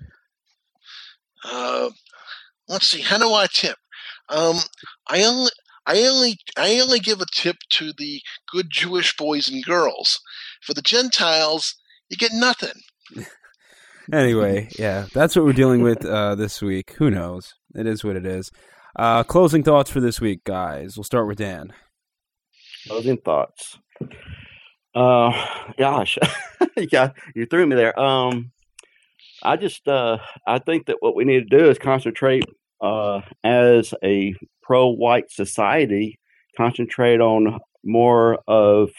Uh, let's see, how do I tip? Um, I only I only I only give a tip to the good Jewish boys and girls. For the Gentiles, you get nothing. anyway, yeah, that's what we're dealing with uh, this week. Who knows? It is what it is. Uh, closing thoughts for this week, guys. We'll start with Dan. Closing thoughts. Uh, gosh, yeah, you threw me there. Um, I just, uh, I think that what we need to do is concentrate, uh, as a pro-white society, concentrate on more of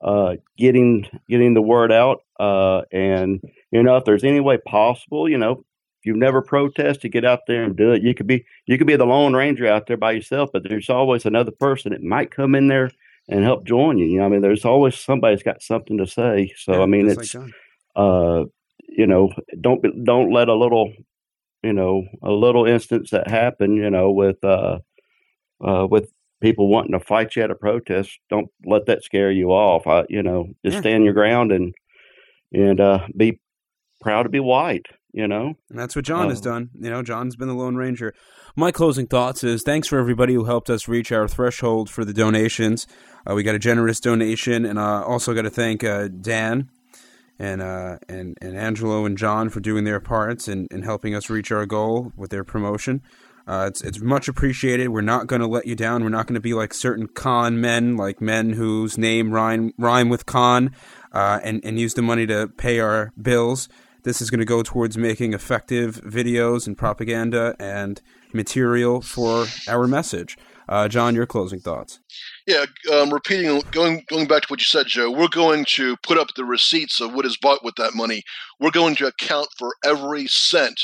uh, getting getting the word out. Uh, and you know, if there's any way possible, you know, if you've never protested, get out there and do it. You could be you could be the lone ranger out there by yourself, but there's always another person that might come in there and help join you. You know, I mean, there's always somebody's got something to say. So yeah, I mean, it's like uh, you know, don't don't let a little you know a little instance that happened you know with uh uh with people wanting to fight you at a protest, don't let that scare you off. I, you know, just yeah. stand your ground and and uh, be proud to be white. You know, and that's what John uh, has done. You know, John's been the Lone Ranger. My closing thoughts is thanks for everybody who helped us reach our threshold for the donations. Uh, we got a generous donation, and I also got to thank uh, Dan and uh, and and Angelo and John for doing their parts and, and helping us reach our goal with their promotion. Uh, it's it's much appreciated. We're not going to let you down. We're not going to be like certain con men, like men whose name rhyme rhyme with con, uh, and and use the money to pay our bills. This is going to go towards making effective videos and propaganda and material for our message. Uh, John, your closing thoughts. Yeah, um, repeating, going going back to what you said, Joe. We're going to put up the receipts of what is bought with that money. We're going to account for every cent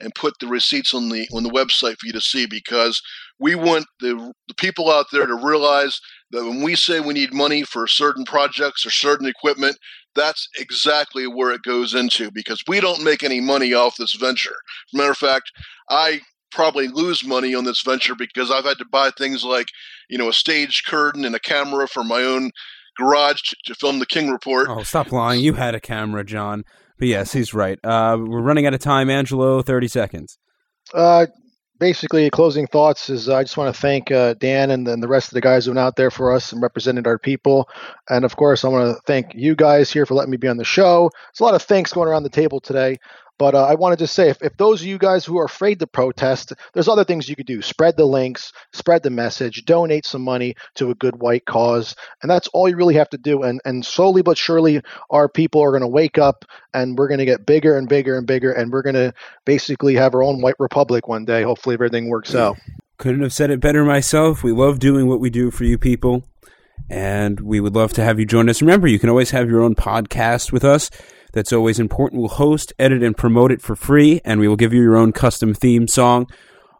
and put the receipts on the on the website for you to see because we want the the people out there to realize that when we say we need money for certain projects or certain equipment, that's exactly where it goes into because we don't make any money off this venture. Matter of fact, I probably lose money on this venture because I've had to buy things like, you know, a stage curtain and a camera for my own garage to, to film the King Report. Oh, stop lying! You had a camera, John. But yes, he's right. Uh, we're running out of time, Angelo. Thirty seconds. Uh, basically, closing thoughts is uh, I just want to thank uh, Dan and, and the rest of the guys who went out there for us and represented our people. And of course, I want to thank you guys here for letting me be on the show. There's a lot of thanks going around the table today. But uh, I want to say, if, if those of you guys who are afraid to protest, there's other things you could do. Spread the links, spread the message, donate some money to a good white cause, and that's all you really have to do. And and slowly but surely, our people are going to wake up, and we're going to get bigger and bigger and bigger, and we're going to basically have our own white republic one day. Hopefully, everything works out. Couldn't have said it better myself. We love doing what we do for you people, and we would love to have you join us. Remember, you can always have your own podcast with us. That's always important. We'll host, edit, and promote it for free, and we will give you your own custom theme song.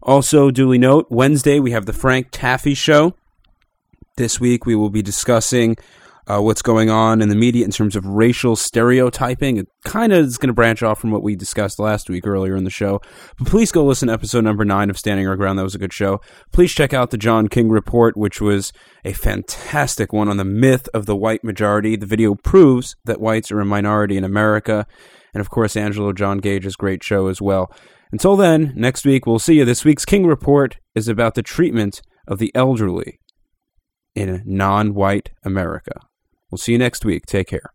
Also, duly note, Wednesday we have the Frank Taffy Show. This week we will be discussing uh, what's going on in the media in terms of racial stereotyping. It kind of is going to branch off from what we discussed last week earlier in the show. But please go listen to episode number nine of Standing Our Ground. That was a good show. Please check out the John King Report, which was a fantastic one on the myth of the white majority. The video proves that whites are a minority in America. And of course, Angelo John Gage's great show as well. Until then, next week we'll see you. This week's King Report is about the treatment of the elderly in non white America. We'll see you next week. Take care.